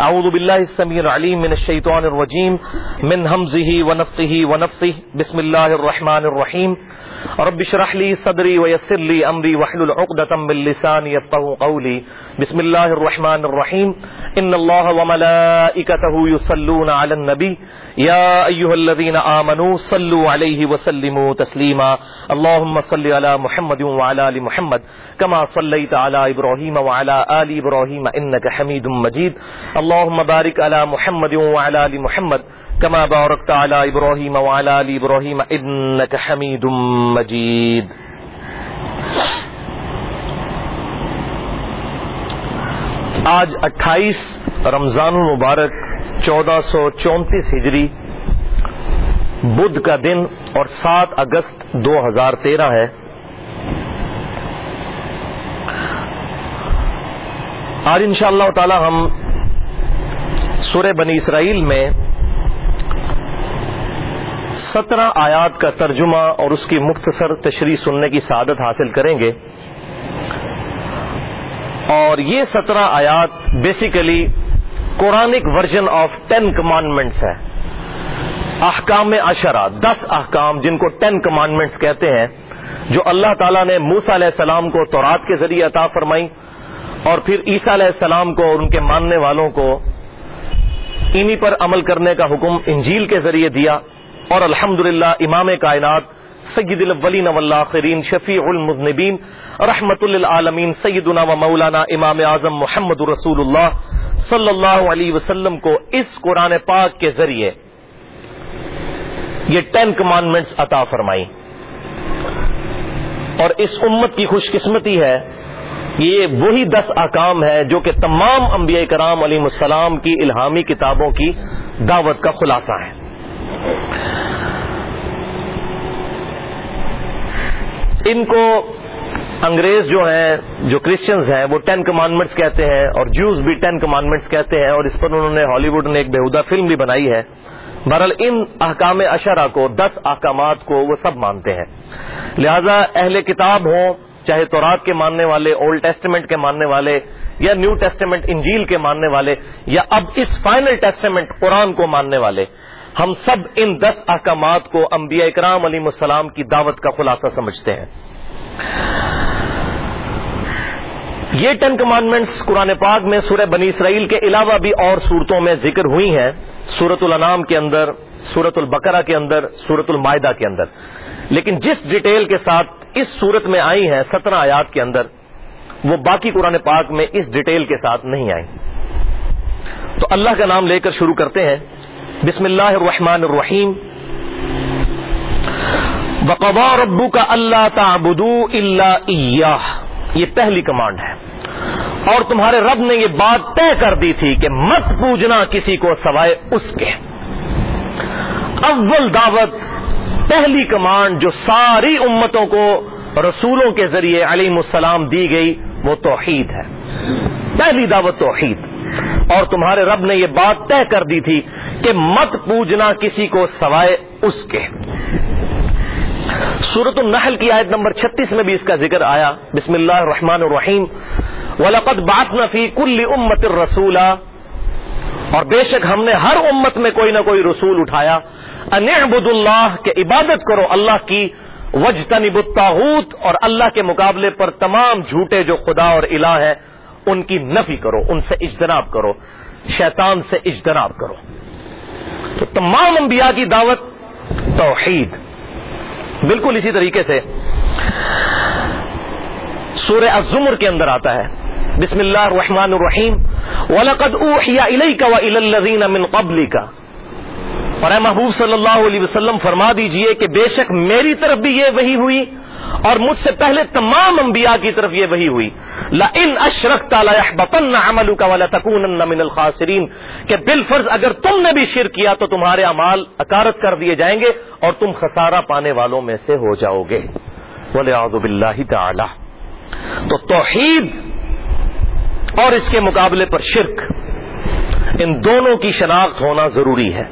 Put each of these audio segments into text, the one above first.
أعوذ بالله السميع العليم من الشيطان الرجيم من همزه ونفقه ونفثه بسم الله الرحمن الرحيم رب اشرح لي صدري ويسر لي أمري واحلل عقدة من لساني يفقهوا قولي بسم الله الرحمن الرحيم إن الله وملائكته يصلون على النبي يا أيها الذين آمنوا صلوا عليه وسلموا تسليما اللهم صل على محمد وعلى آل محمد كما صليت على إبراهيم وعلى آل إبراهيم إنك حميد مجيد. اللهم بارك على محمد وعلى آل محمد كما باركت على إبراهيم وعلى آل إبراهيم إنك حميد مجيد. آج اٹھائیس رمضان المبارک، چودہ سو چونتیس ہجری، بدھ کا دن اور سات اگست دو ہزار تیرہ ہے۔ آج ان شاء اللہ تعالی ہم سورہ بنی اسرائیل میں سترہ آیات کا ترجمہ اور اس کی مختصر تشریح سننے کی سعادت حاصل کریں گے اور یہ سترہ آیات basically Quranic version of ten commandments ہے احکام اشرا دس احکام جن کو ٹین کمانڈمنٹس کہتے ہیں، جو اللہ تعالیٰ نے موسا علیہ السلام کو تورات کے ذریعے عطا فرمائی اور پھر عیسیٰ علیہ السلام کو اور ان کے ماننے والوں کو انہی پر عمل کرنے کا حکم انجیل کے ذریعے دیا اور الحمد امام کائنات سید الاولین والآخرین شفیع المذنبین رحمت للعالمین سیدنا و مولانا امام اعظم محمد رسول اللہ صلی اللہ علیہ وسلم کو اس قرآن پاک کے ذریعے یہ ٹین کمانڈمنٹس عطا فرمائی۔ اور اس امت کی خوش قسمتی ہے یہ وہی دس احکام ہے جو کہ تمام انبیاء کرام علیہ السلام کی الہامی کتابوں کی دعوت کا خلاصہ ہے ان کو انگریز جو ہیں، جو کرسچنز ہیں، وہ ٹین کمانڈمنٹس کہتے ہیں اور جوز بھی ٹین کمانڈمنٹس کہتے ہیں اور اس پر انہوں نے ہالی ووڈ نے ایک بےحدہ فلم بھی بنائی ہے۔ بہرحال ان احکام اشرا کو، دس احکامات کو وہ سب مانتے ہیں۔ لہذا اہل کتاب ہوں چاہے تورات کے ماننے والے اولڈ ٹیسٹمنٹ کے ماننے والے، یا نیو ٹیسٹمنٹ انجیل کے ماننے والے، یا اب اس فائنل ٹیسٹمنٹ قرآن کو ماننے والے، ہم سب ان دس احکامات کو انبیاء اکرام علیہ السلام کی دعوت کا خلاصہ سمجھتے ہیں۔ یہ ٹین کمانڈمنٹس قرآن پاک میں سورہ بنی اسرائیل کے علاوہ بھی اور صورتوں میں ذکر ہوئی ہیں۔ سورت الانام کے اندر سورت البقرہ کے اندر سورت المائدہ کے اندر۔ لیکن جس ڈیٹیل کے ساتھ اس صورت میں آئی ہیں سترہ آیات کے اندر، وہ باقی قرآن پاک میں اس ڈیٹیل کے ساتھ نہیں آئی۔ تو اللہ کا نام لے کر شروع کرتے ہیں۔ بسم اللہ الرحمن الرحیم۔ بقبا ربو کا اللہ تعبدو اللہ یہ پہلی کمانڈ ہے۔ اور تمہارے رب نے یہ بات طے کر دی تھی کہ مت پوجنا کسی کو سوائے اس کے۔ اول دعوت پہلی کمانڈ جو ساری امتوں کو رسولوں کے ذریعے علیم السلام دی گئی، وہ توحید ہے۔ پہلی دعوت توحید۔ اور تمہارے رب نے یہ بات طے کر دی تھی کہ مت پوجنا کسی کو سوائے اس کے۔ سورت النحل کی آیت نمبر چھتیس میں بھی اس کا ذکر آیا۔ بسم اللہ الرحمن الرحیم۔ ولقد باتنا فی کل امت رسولہ اور بے شک ہم نے ہر امت میں کوئی نہ کوئی رسول اٹھایا۔ انعبد اللہ کے عبادت کرو اللہ کی وجتنب الطاغوت اور اللہ کے مقابلے پر تمام جھوٹے جو خدا اور الہ ہے ان کی نفی کرو، ان سے اجتناب کرو۔ شیطان سے اجتناب کرو۔ تو تمام انبیاء کی دعوت توحید۔ بالکل اسی طریقے سے سورہ الزمر کے اندر آتا ہے۔ بسم اللہ الرحمن الرحیم۔ وَلَقَدْ أُوحِيَ إِلَيْكَ وَإِلَى الَّذِينَ مِن قَبْلِكَ۔ اور اے محبوب صلی اللہ علیہ وسلم، فرما دیجیے کہ بے شک میری طرف بھی یہ وہی ہوئی اور مجھ سے پہلے تمام انبیاء کی طرف یہ وہی ہوئی۔ لا ان اشرک بپن عمل کا والا من الخاسرین کہ بال فرض اگر تم نے بھی شرک کیا تو تمہارے امال اکارت کر دیے جائیں گے اور تم خسارہ پانے والوں میں سے ہو جاؤ گے۔ بولے آزب تعالی تو توحید اور اس کے مقابلے پر شرک، ان دونوں کی شناخت ہونا ضروری ہے۔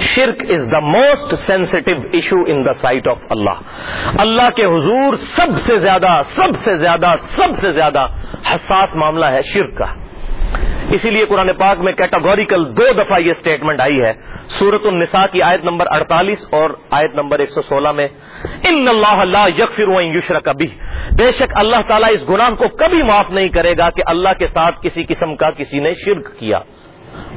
شرک is the most sensitive issue in the sight of اللہ اللہ کے حضور سب سے زیادہ، سب سے زیادہ، سب سے زیادہ حساس معاملہ ہے شرک کا۔ اسی لیے قرآن پاک میں کیٹاگوریکل دو دفعہ یہ اسٹیٹمنٹ آئی ہے۔ سورت النساء کی آیت نمبر اڑتالیس اور آیت نمبر ایک سو سولہ میں، ان اللہ اللہ یکفر یشر کبھی بے شک اللہ تعالیٰ اس گناہ کو کبھی معاف نہیں کرے گا کہ اللہ کے ساتھ کسی قسم کا کسی نے شرک کیا۔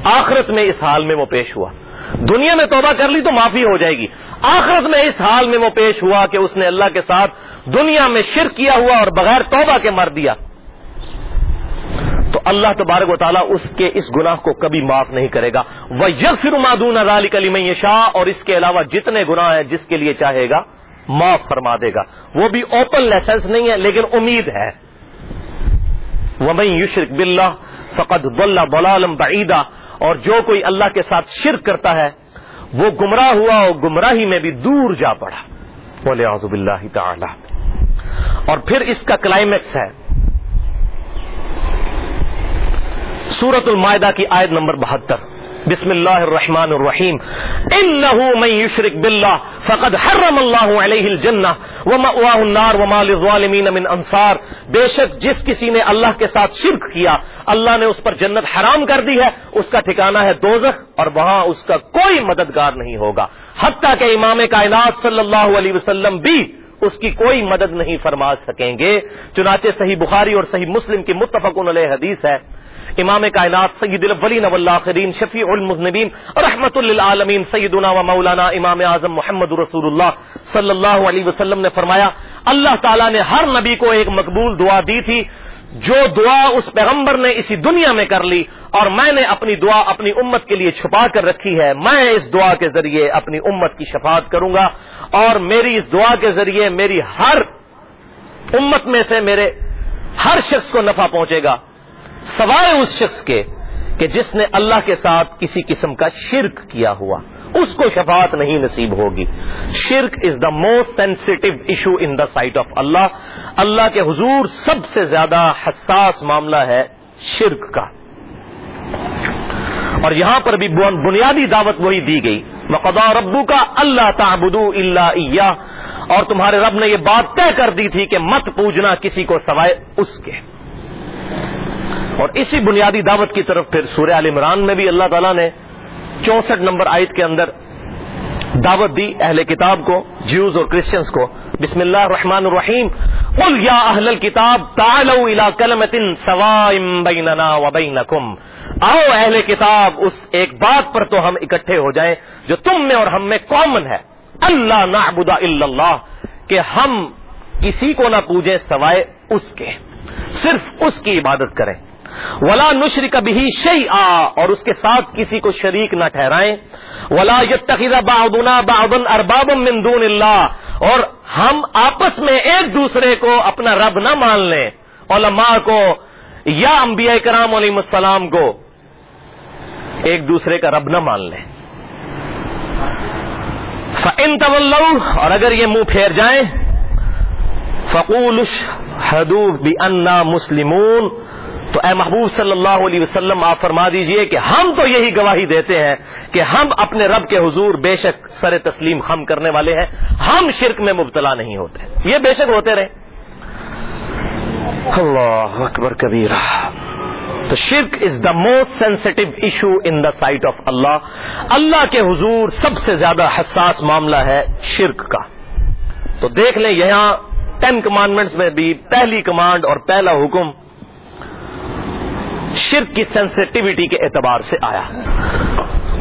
آخرت میں اس حال میں وہ پیش ہوا۔ دنیا میں توبہ کر لی تو معافی ہو جائے گی۔ آخرت میں اس حال میں وہ پیش ہوا کہ اس نے اللہ کے ساتھ دنیا میں شرک کیا ہوا اور بغیر توبہ کے مر دیا۔ تو اللہ تبارک و تعالیٰ اس کے اس گناہ کو کبھی معاف نہیں کرے گا۔ وہ یک فر مادون علی کلی شاہ اور اس کے علاوہ جتنے گناہ ہیں جس کے لیے چاہے گا، معاف فرما دے گا۔ وہ بھی اوپن لائسنس نہیں ہے لیکن امید ہے۔ وہ یشرک بلّہ فقط بلّہ بلالم بعیدہ اور جو کوئی اللہ کے ساتھ شرک کرتا ہے، وہ گمراہ ہوا اور گمراہی میں بھی دور جا پڑا۔ بولے آزب اللہ تعالی۔ اور پھر اس کا کلائمیکس ہے۔ سورت المائدہ کی آیت نمبر بہتر۔ بسم اللہ الرحمن الرحیم. انه من يشرك بالله فقد حرم الله عليه الجنہ ومأواه النار وما للظالمین من انصار. بے شک جس کسی نے اللہ کے ساتھ شرک کیا، اللہ نے اس پر جنت حرام کر دی ہے، اس کا ٹھکانہ ہے دوزخ اور وہاں اس کا کوئی مددگار نہیں ہوگا. حتیٰ کہ امام کائنات صلی اللہ علیہ وسلم بھی اس کی کوئی مدد نہیں فرما سکیں گے. چنانچہ صحیح بخاری اور صحیح مسلم کی متفق علیہ حدیث ہے امام کائنات سید الاولین والآخرین شفیع المذنبین، رحمت للعالمین، سیدنا و مولانا امام اعظم محمد رسول اللہ صلی اللہ علیہ وسلم نے فرمایا، اللہ تعالیٰ نے ہر نبی کو ایک مقبول دعا دی تھی، جو دعا اس پیغمبر نے اسی دنیا میں کر لی، اور میں نے اپنی دعا اپنی امت کے لیے چھپا کر رکھی ہے، میں اس دعا کے ذریعے اپنی امت کی شفاعت کروں گا، اور میری اس دعا کے ذریعے میری ہر امت میں سے میرے ہر شخص کو نفع پہنچے گا۔ سوائے اس شخص کے کہ جس نے اللہ کے ساتھ کسی قسم کا شرک کیا ہوا، اس کو شفاعت نہیں نصیب ہوگی۔ شرک is the most sensitive issue in the sight of اللہ اللہ کے حضور سب سے زیادہ حساس معاملہ ہے شرک کا۔ اور یہاں پر بھی بنیادی دعوت وہی دی گئی۔ مقدا ربو کا اللہ تعبدو اللہ اور تمہارے رب نے یہ بات طے کر دی تھی کہ مت پوجنا کسی کو سوائے اس کے۔ اور اسی بنیادی دعوت کی طرف پھر سورہ عال عمران میں بھی اللہ تعالیٰ نے چونسٹھ نمبر آیت کے اندر دعوت دی اہل کتاب کو جیوز اور کرسچنس کو۔ بسم اللہ الرحمن الرحیم۔ قل یا اہل الكتاب تعالوا الى کلمت سوائم بیننا و بینکم آؤ اہل کتاب، اس ایک بات پر تو ہم اکٹھے ہو جائیں جو تم میں اور ہم میں کامن ہے۔ اللہ نعبد الا اللہ کہ ہم کسی کو نہ پوجیں سوائے اس کے۔ صرف اس کی عبادت کریں۔ ولا نشر کبھی شی آ اور اس کے ساتھ کسی کو شریک نہ ٹھہرائیں۔ ولا یتخذ بعضنا بعضا ارباب من دون اللہ اور ہم آپس میں ایک دوسرے کو اپنا رب نہ مان لیں۔ علماء کو، یا انبیاء کرام علیہ السلام کو ایک دوسرے کا رب نہ مان لیں۔ فن طول اور اگر یہ منہ پھیر جائیں فقول حدوب بھی انا مسلمون تو اے محبوب صلی اللہ علیہ وسلم، آپ فرما دیجیے کہ ہم تو یہی گواہی دیتے ہیں کہ ہم اپنے رب کے حضور بے شک سر تسلیم ہم کرنے والے ہیں، ہم شرک میں مبتلا نہیں ہوتے۔ یہ بے شک ہوتے رہے۔ اللہ اکبر کبیر تو شرک is the most sensitive issue in the sight of اللہ۔ اللہ کے حضور سب سے زیادہ حساس معاملہ ہے شرک کا۔ تو دیکھ لیں یہاں ٹین کمانڈمنٹس میں بھی پہلی کمانڈ اور پہلا حکم شرک کی سینسٹیوٹی کے اعتبار سے آیا۔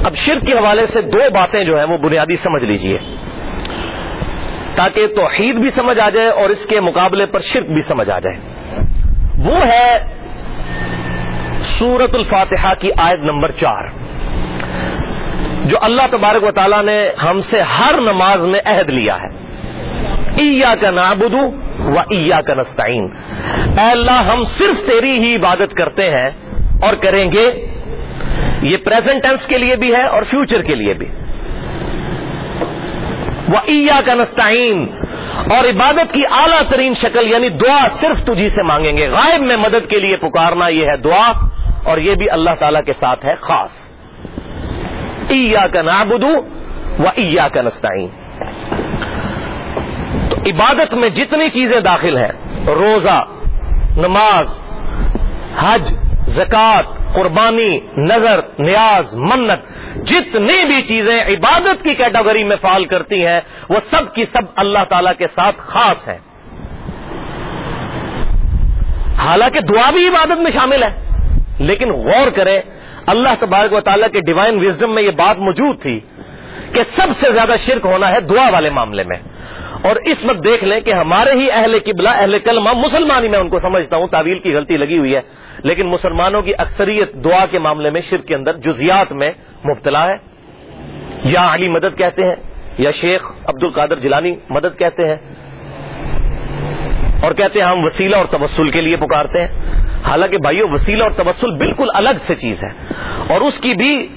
اب شرک کے حوالے سے دو باتیں جو ہیں وہ بنیادی سمجھ لیجیے۔ تاکہ توحید بھی سمجھ آ جائے اور اس کے مقابلے پر شرک بھی سمجھ آ جائے۔ وہ ہے سورت الفاتحہ کی آیت نمبر چار۔ جو اللہ تبارک و تعالیٰ نے ہم سے ہر نماز میں عہد لیا ہے۔ ایا کا نابدو و ایا کا نستعین اے اللہ، ہم صرف تیری ہی عبادت کرتے ہیں اور کریں گے۔ یہ پریزنٹ ٹینس کے لیے بھی ہے اور فیوچر کے لیے بھی۔ وہ ایا کا نستعین اور عبادت کی اعلیٰ ترین شکل یعنی دعا صرف تجھی سے مانگیں گے۔ غائب میں مدد کے لیے پکارنا یہ ہے دعا، اور یہ بھی اللہ تعالی کے ساتھ ہے خاص۔ ایا کا نابدو و ایا کا نستعین عبادت میں جتنی چیزیں داخل ہیں، روزہ، نماز، حج زکات قربانی نظر نیاز، منت، جتنی بھی چیزیں عبادت کی کیٹاگری میں فال کرتی ہیں، وہ سب کی سب اللہ تعالی کے ساتھ خاص ہیں۔ حالانکہ دعا بھی عبادت میں شامل ہے، لیکن غور کریں، اللہ تبارک و تعالیٰ کے ڈیوائن وزڈم میں یہ بات موجود تھی کہ سب سے زیادہ شرک ہونا ہے دعا والے معاملے میں۔ اور اس وقت دیکھ لیں کہ ہمارے ہی اہل قبلہ، اہل کلمہ مسلمان ہی میں ان کو سمجھتا ہوں، تعویل کی غلطی لگی ہوئی ہے۔ لیکن مسلمانوں کی اکثریت دعا کے معاملے میں، شرک کے اندر جزیات میں مبتلا ہے۔ یا علی مدد کہتے ہیں، یا شیخ عبد القادر جلانی مدد کہتے ہیں۔ اور کہتے ہیں ہم وسیلہ اور تبسل کے لیے پکارتے ہیں۔ حالانکہ بھائیو، وسیلہ اور تبسل بالکل الگ سے چیز ہے۔ اور اس کی بھی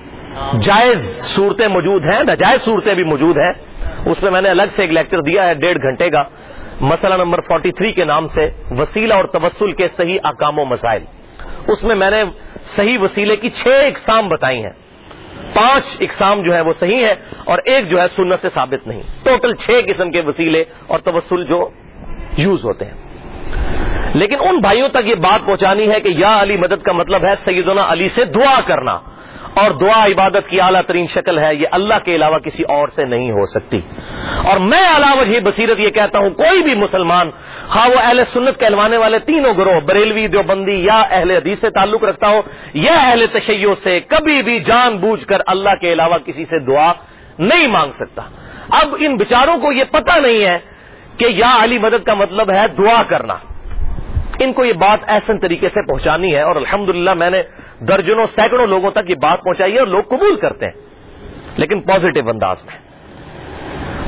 جائز صورتیں موجود ہیں، ناجائز صورتیں بھی موجود ہیں۔ اس میں میں نے الگ سے ایک لیکچر دیا ہے ڈیڑھ گھنٹے کا، مسئلہ نمبر 43 کے نام سے، وسیلہ اور تبسل کے صحیح اقام و مسائل۔ اس میں میں نے صحیح وسیلے کی چھ اقسام بتائی ہیں۔ پانچ اقسام جو ہے وہ صحیح ہے اور ایک جو ہے سنت سے ثابت نہیں۔ ٹوٹل چھ قسم کے وسیلے اور تبسل جو یوز ہوتے ہیں۔ لیکن ان بھائیوں تک یہ بات پہنچانی ہے کہ یا علی مدد کا مطلب ہے سیدنا علی سے دعا کرنا۔ اور دعا عبادت کی اعلیٰ ترین شکل ہے، یہ اللہ کے علاوہ کسی اور سے نہیں ہو سکتی۔ اور میں علاوہ یہ بصیرت یہ کہتا ہوں، کوئی بھی مسلمان ہاں وہ اہل سنت کہلوانے والے تینوں گروہ، بریلوی، دیوبندی یا اہل حدیث سے تعلق رکھتا ہو، یا اہل تشیع سے کبھی بھی جان بوجھ کر اللہ کے علاوہ کسی سے دعا نہیں مانگ سکتا۔ اب ان بچاروں کو یہ پتہ نہیں ہے کہ یا علی مدد کا مطلب ہے دعا کرنا۔ ان کو یہ بات ایسن طریقے سے پہنچانی ہے اور الحمدللہ میں نے درجنوں سینکڑوں لوگوں تک یہ بات پہنچائی ہے اور لوگ قبول کرتے ہیں۔ لیکن پازیٹو انداز میں۔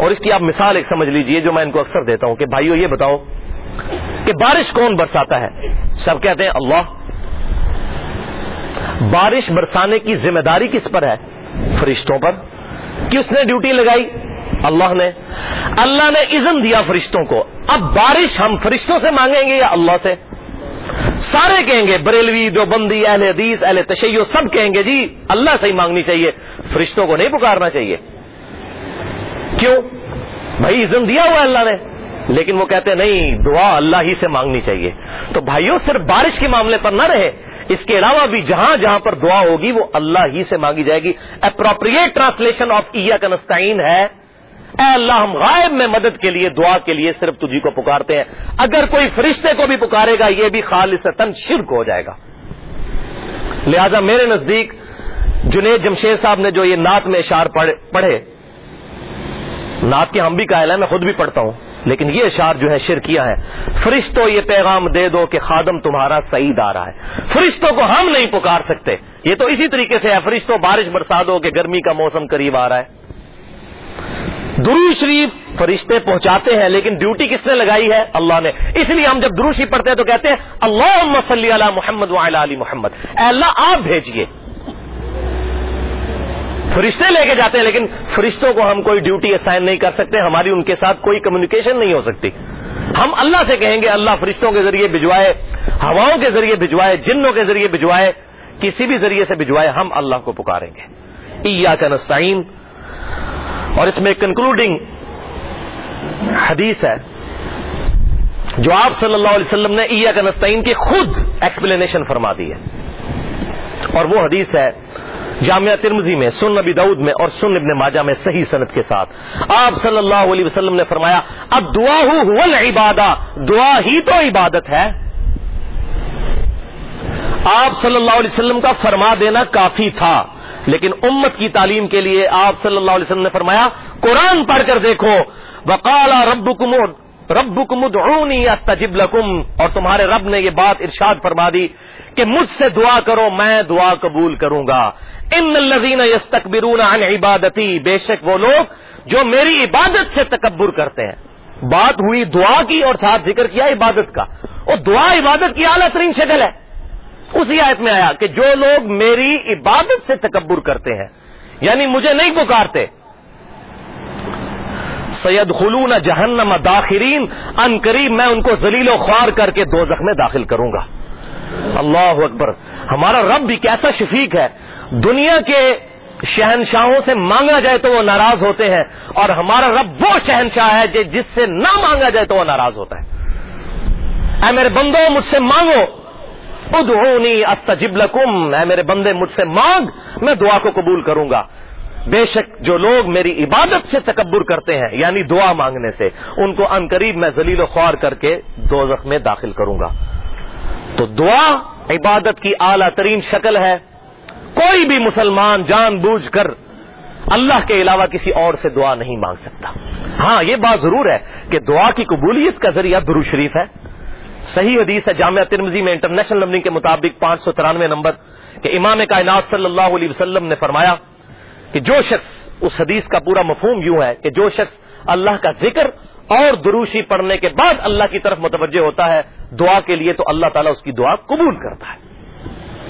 اور اس کی آپ مثال ایک سمجھ لیجیے جو میں ان کو اکثر دیتا ہوں کہ بھائیو یہ بتاؤ کہ بارش کون برساتا ہے؟ سب کہتے ہیں اللہ۔ بارش برسانے کی ذمہ داری کس پر ہے؟ فرشتوں پر۔ کس نے ڈیوٹی لگائی؟ اللہ نے۔ اللہ نے اذن دیا فرشتوں کو۔ اب بارش ہم فرشتوں سے مانگیں گے یا اللہ سے؟ سارے کہیں گے، بریلوی دو بندی اہل حدیث، اہل تشیع، سب کہیں گے جی اللہ سے ہی مانگنی چاہیے۔ فرشتوں کو نہیں پکارنا چاہیے۔ کیوں؟ بھائی، عزم دیا ہوا اللہ نے۔ لیکن وہ کہتے ہیں، نہیں، دعا اللہ ہی سے مانگنی چاہیے۔ تو بھائیوں، صرف بارش کے معاملے پر نہ رہے۔ اس کے علاوہ بھی جہاں جہاں پر دعا ہوگی، وہ اللہ ہی سے مانگی جائے گی۔ اپروپریٹ ٹرانسلیشن آف ایا کنستین ہے۔ اے اللہ، ہم غائب میں مدد کے لیے، دعا کے لیے صرف تجھی کو پکارتے ہیں۔ اگر کوئی فرشتے کو بھی پکارے گا، یہ بھی خالص شرک ہو جائے گا۔ لہذا میرے نزدیک جنید جمشید صاحب نے جو یہ نعت میں اشار پڑھے، نعت کے ہم بھی قائل ہیں، میں خود بھی پڑھتا ہوں، لیکن یہ اشار جو ہے شرکیہ ہے۔ فرشتوں یہ پیغام دے دو کہ خادم تمہارا سعید آ رہا ہے۔ فرشتوں کو ہم نہیں پکار سکتے۔ یہ تو اسی طریقے سے ہے، فرشتوں بارش برسا دو کہ گرمی کا موسم قریب آ رہا ہے۔ درو شریف فرشتے پہنچاتے ہیں، لیکن ڈیوٹی کس نے لگائی ہے؟ اللہ نے۔ اس لیے ہم جب درو شریف پڑھتے ہیں تو کہتے ہیں اللہ صلی علی محمد علی محمد۔ اے اللہ، آپ بھیجیے فرشتے لے کے جاتے ہیں، لیکن فرشتوں کو ہم کوئی ڈیوٹی اسائن نہیں کر سکتے، ہماری ان کے ساتھ کوئی کمیونیکیشن نہیں ہو سکتی۔ ہم اللہ سے کہیں گے، اللہ فرشتوں کے ذریعے بھجوائے، ہواؤں کے ذریعے بھجوائے، جنوں کے ذریعے بھجوائے، کسی بھی ذریعے سے بھجوائے، ہم اللہ کو پکاریں گے۔ ایا کا اور اس میں کنکلوڈنگ حدیث ہے جو آپ صلی اللہ علیہ وسلم نے ایا کا نستعین کی خود ایکسپلینیشن فرما دی ہے۔ اور وہ حدیث ہے جامعہ ترمزی میں سن نبی دعود میں اور سن ابن ماجہ میں صحیح صنعت کے ساتھ۔ آپ صلی اللہ علیہ وسلم نے فرمایا، اب دعا ہو عبادہ دعا ہی تو عبادت ہے۔ آپ صلی اللہ علیہ وسلم کا فرما دینا کافی تھا۔ لیکن امت کی تعلیم کے لیے آپ صلی اللہ علیہ وسلم نے فرمایا، قرآن پڑھ کر دیکھو وقالا رب رب کمد لکم، اور تمہارے رب نے یہ بات ارشاد فرما دی کہ مجھ سے دعا کرو، میں دعا قبول کروں گا۔ ان الذین یستکبرون عن عبادتی، بے شک وہ لوگ جو میری عبادت سے تکبر کرتے ہیں۔ بات ہوئی دعا کی اور ساتھ ذکر کیا عبادت کا۔ اور دعا عبادت کی اعلیٰ ترین شکل ہے۔ اسی آیت میں آیا کہ جو لوگ میری عبادت سے تکبر کرتے ہیں یعنی مجھے نہیں پکارتے سید خلون جہنم داخرین، ان قریب میں ان کو ذلیل و خوار کر کے دو میں داخل کروں گا۔ اللہ اکبر۔ ہمارا رب بھی کیسا شفیق ہے۔ دنیا کے شہنشاہوں سے مانگا جائے تو وہ ناراض ہوتے ہیں، اور ہمارا رب وہ شہنشاہ ہے جس سے نہ مانگا جائے تو وہ ناراض ہوتا ہے۔ اے میرے بندو، مجھ سے مانگو۔ ادعونی استجب لکم۔ اے میرے بندے، مجھ سے مانگ، میں دعا کو قبول کروں گا۔ بے شک جو لوگ میری عبادت سے تکبر کرتے ہیں یعنی دعا مانگنے سے، ان کو ان قریب میں ذلیل و خوار کر کے دو میں داخل کروں گا۔ تو دعا عبادت کی اعلی ترین شکل ہے۔ کوئی بھی مسلمان جان بوجھ کر اللہ کے علاوہ کسی اور سے دعا نہیں مانگ سکتا۔ ہاں یہ بات ضرور ہے کہ دعا کی قبولیت کا ذریعہ درو شریف ہے۔ صحیح حدیث ہے جامعہ ترمزی میں انٹرنیشنل نمبرنگ کے مطابق پانچ سو ترانوے نمبر کہ امام کائنات صلی اللہ علیہ وسلم نے فرمایا کہ جو شخص اس حدیث کا پورا مفہوم یوں ہے کہ جو شخص اللہ کا ذکر اور دروشی پڑھنے کے بعد اللہ کی طرف متوجہ ہوتا ہے، دعا کے لیے تو اللہ تعالیٰ اس کی دعا قبول کرتا ہے۔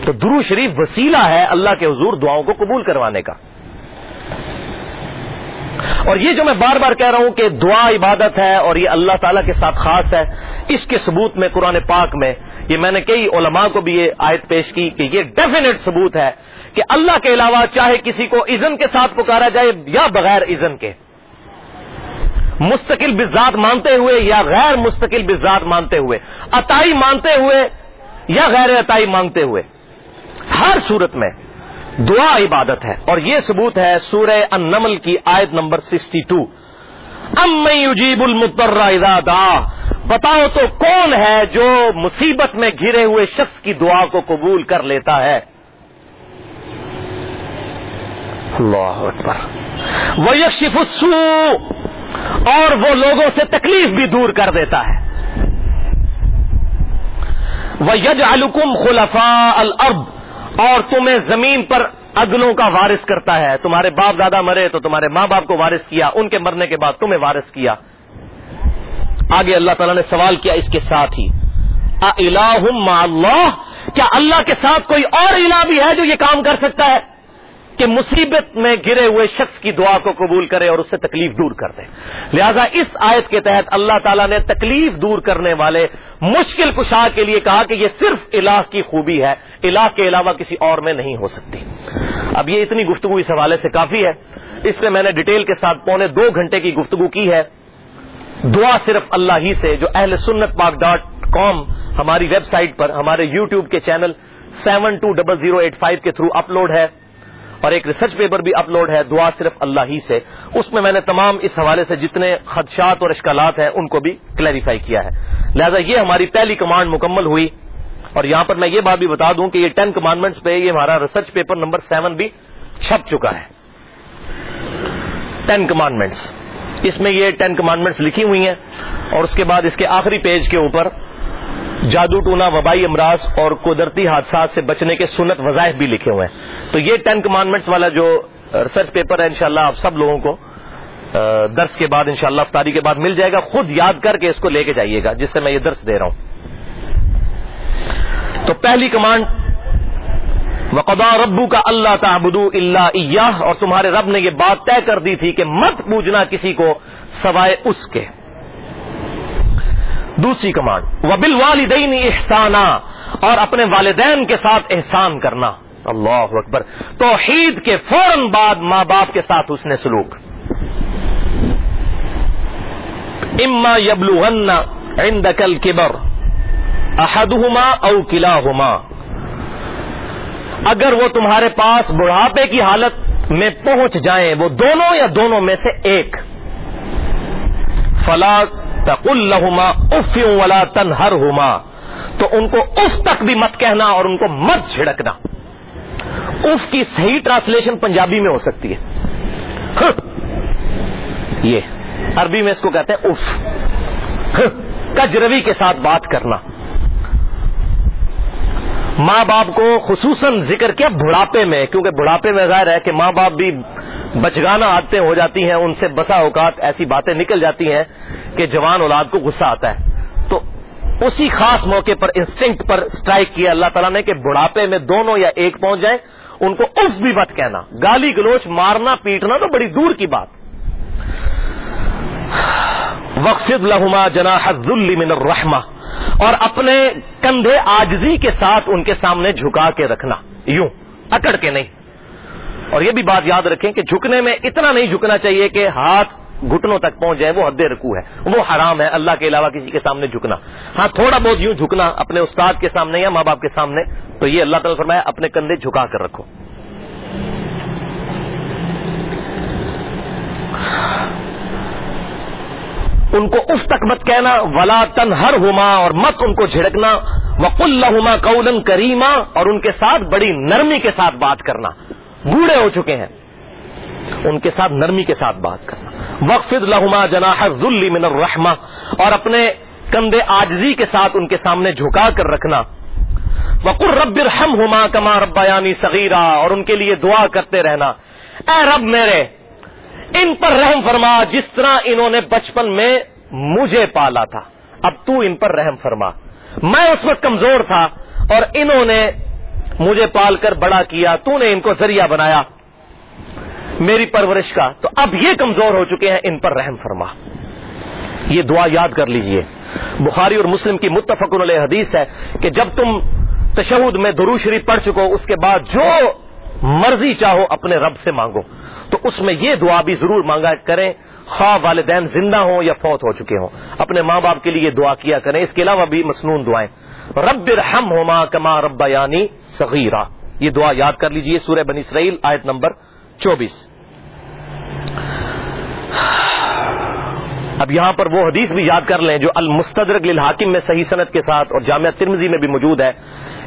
تو درو شریف وسیلہ ہے اللہ کے حضور دعاؤں کو قبول کروانے کا۔ اور یہ جو میں بار بار کہہ رہا ہوں کہ دعا عبادت ہے اور یہ اللہ تعالیٰ کے ساتھ خاص ہے، اس کے ثبوت میں، قرآن پاک میں، یہ میں نے کئی علماء کو بھی یہ آیت پیش کی کہ یہ ڈیفینیٹ ثبوت ہے کہ اللہ کے علاوہ چاہے کسی کو اذن کے ساتھ پکارا جائے یا بغیر اذن کے۔ مستقل بزاد مانتے ہوئے یا غیر مستقل بزاد مانتے ہوئے۔ عطائی مانتے ہوئے یا غیر عطائی مانگتے ہوئے۔ ہر صورت میں۔ دعا عبادت ہے اور یہ ثبوت ہے سورہ النمل کی آیت نمبر سکسٹی ٹو۔ ام یجیب المتر دا بتاؤ تو کون ہے جو مصیبت میں گھرے ہوئے شخص کی دعا کو قبول کر لیتا ہے؟ اللہ اکبر۔ وہ یکشف اور وہ لوگوں سے تکلیف بھی دور کر دیتا ہے۔ وہ یج الکم خلفا الب اور تمہیں زمین پر اگلوں کا وارث کرتا ہے۔ تمہارے باپ دادا مرے تو تمہارے ماں باپ کو وارث کیا، ان کے مرنے کے بعد تمہیں وارث کیا۔ آگے اللہ تعالیٰ نے سوال کیا اس کے ساتھ ہی۔ اللہ کیا اللہ کے ساتھ کوئی اور الہ بھی ہے جو یہ کام کر سکتا ہے؟ کہ مصیبت میں گرے ہوئے شخص کی دعا کو قبول کرے اور اس سے تکلیف دور کر دے۔ لہذا اس آیت کے تحت اللہ تعالیٰ نے تکلیف دور کرنے والے مشکل کشا کے لیے کہا کہ یہ صرف الہ کی خوبی ہے۔ الہ کے علاوہ کسی اور میں نہیں ہو سکتی۔ اب یہ اتنی گفتگو اس حوالے سے کافی ہے۔ اس میں میں نے ڈیٹیل کے ساتھ پونے دو گھنٹے کی گفتگو کی ہے۔ دعا صرف اللہ ہی سے، جو اہل سنت پاک ڈاٹ کام ہماری ویب سائٹ پر، ہمارے یو ٹیوب کے channel seven two double zero eight five کے تھرو اپلوڈ ہے۔ اور ایک ریسرچ پیپر بھی اپلوڈ ہے، دعا صرف اللہ ہی سے۔ اس میں میں نے تمام اس حوالے سے جتنے خدشات اور اشکالات ہیں، ان کو بھی کلیریفائی کیا ہے۔ لہذا یہ ہماری پہلی کمانڈ مکمل ہوئی۔ اور یہاں پر میں یہ بات بھی بتا دوں کہ یہ ٹین کمانڈمنٹس پہ یہ ہمارا ریسرچ پیپر نمبر سیون بھی چھپ چکا ہے۔ ٹین کمانڈمنٹس اس میں یہ ٹین کمانڈمنٹس لکھی ہوئی ہیں اور اس کے بعد اس کے آخری پیج کے اوپر جادو ٹونا، وبائی امراض اور قدرتی حادثات سے بچنے کے سنت وظائف بھی لکھے ہوئے ہیں۔ تو یہ ٹین کمانڈمنٹس والا جو ریسرچ پیپر ہے، انشاءاللہ آپ سب لوگوں کو درس کے بعد، انشاءاللہ شاء افطاری کے بعد مل جائے گا۔ خود یاد کر کے اس کو لے کے جائیے گا، جس سے میں یہ درس دے رہا ہوں۔ تو پہلی کمانڈ وقدا ربو کا اللہ تعبدو اللہ اور تمہارے رب نے یہ بات طے کر دی تھی کہ مت پوجنا کسی کو سوائے اس کے۔ دوسری کمانڈ وبل والدین احسانہ اور اپنے والدین کے ساتھ احسان کرنا۔ اللہ اکبر۔ توحید کے فوراً بعد ماں باپ کے ساتھ اس نے سلوک۔ اما یبلو عند کل کبر او کلاہما اگر وہ تمہارے پاس بڑھاپے کی حالت میں پہنچ جائیں، وہ دونوں یا دونوں میں سے ایک۔ فلا لہما اف ولا تن تو ان کو اف تک بھی مت کہنا اور ان کو مت جھڑکنا۔ اف کی صحیح ٹرانسلیشن پنجابی میں ہو سکتی ہے۔ یہ عربی میں اس کو کہتے ہیں اف۔ کجروی کے ساتھ بات کرنا۔ ماں باپ کو خصوصاً ذکر کیا بڑھاپے میں، کیونکہ بڑھاپے میں ظاہر ہے کہ ماں باپ بھی بچگانا عادتیں ہو جاتی ہیں، ان سے بسا اوقات ایسی باتیں نکل جاتی ہیں کہ جوان اولاد کو غصہ آتا ہے۔ تو اسی خاص موقع پر انسٹنکٹ پر سٹرائک کیا اللہ تعالیٰ نے کہ بڑھاپے میں دونوں یا ایک پہنچ جائیں، ان کو اف بھی مت کہنا۔ گالی گلوچ، مارنا، پیٹنا تو بڑی دور کی بات۔ وقف لہما جنا من الرحمہ اور اپنے کندھے آجزی کے ساتھ ان کے سامنے جھکا کے رکھنا۔ یوں، اکڑ کے نہیں۔ اور یہ بھی بات یاد رکھیں کہ جھکنے میں اتنا نہیں جھکنا چاہیے کہ ہاتھ گھٹنوں تک پہنچ جائے، وہ حد رکو ہے۔ وہ حرام ہے، اللہ کے علاوہ کسی کے سامنے جھکنا۔ ہاں تھوڑا بہت یوں جھکنا اپنے استاد کے سامنے یا ماں باپ کے سامنے، تو یہ اللہ تعالیٰ فرمایا، اپنے کندھے جھکا کر رکھو۔ ان کو اس تک مت کہنا، ولا تن ہر ہوما اور مت ان کو جھڑکنا وقل لہما قولن کریما، اور ان کے ساتھ بڑی نرمی کے ساتھ بات کرنا۔ بوڑھے ہو چکے ہیں۔ ان کے ساتھ نرمی کے ساتھ بات کرنا۔ وقف لہما جناح ذلی من الرحمہ، اور اپنے کندھے آجزی کے ساتھ ان کے سامنے جھکا کر رکھنا۔ وقر رب رحم ہوما کما ربانی صغیرہ اور ان کے لیے دعا کرتے رہنا۔ اے رب میرے ان پر رحم فرما، جس طرح انہوں نے بچپن میں مجھے پالا تھا، اب تو ان پر رحم فرما۔ میں اس وقت کمزور تھا اور انہوں نے مجھے پال کر بڑا کیا، تو نے ان کو ذریعہ بنایا۔ میری پرورش کا، تو اب یہ کمزور ہو چکے ہیں، ان پر رحم فرما۔ یہ دعا یاد کر لیجیے۔ بخاری اور مسلم کی متفق علیہ حدیث ہے کہ جب تم تشہد میں درو شریف پڑھ چکو، اس کے بعد جو مرضی چاہو، اپنے رب سے مانگو۔ تو اس میں یہ دعا بھی ضرور مانگا کریں، خواہ والدین زندہ ہوں یا فوت ہو چکے ہوں۔ اپنے ماں باپ کے لیے دعا کیا کریں۔ اس کے علاوہ بھی مصنون دعائیں۔ رب رحم ہوما کما ربا یعنی صغیرہ یہ دعا یاد کر لیجیے سورہ بنی اسرائیل آیت نمبر چوبیس۔ اب یہاں پر وہ حدیث بھی یاد کر لیں جو المستدرک للحاکم میں صحیح صنعت کے ساتھ اور جامعہ ترمزی میں بھی موجود ہے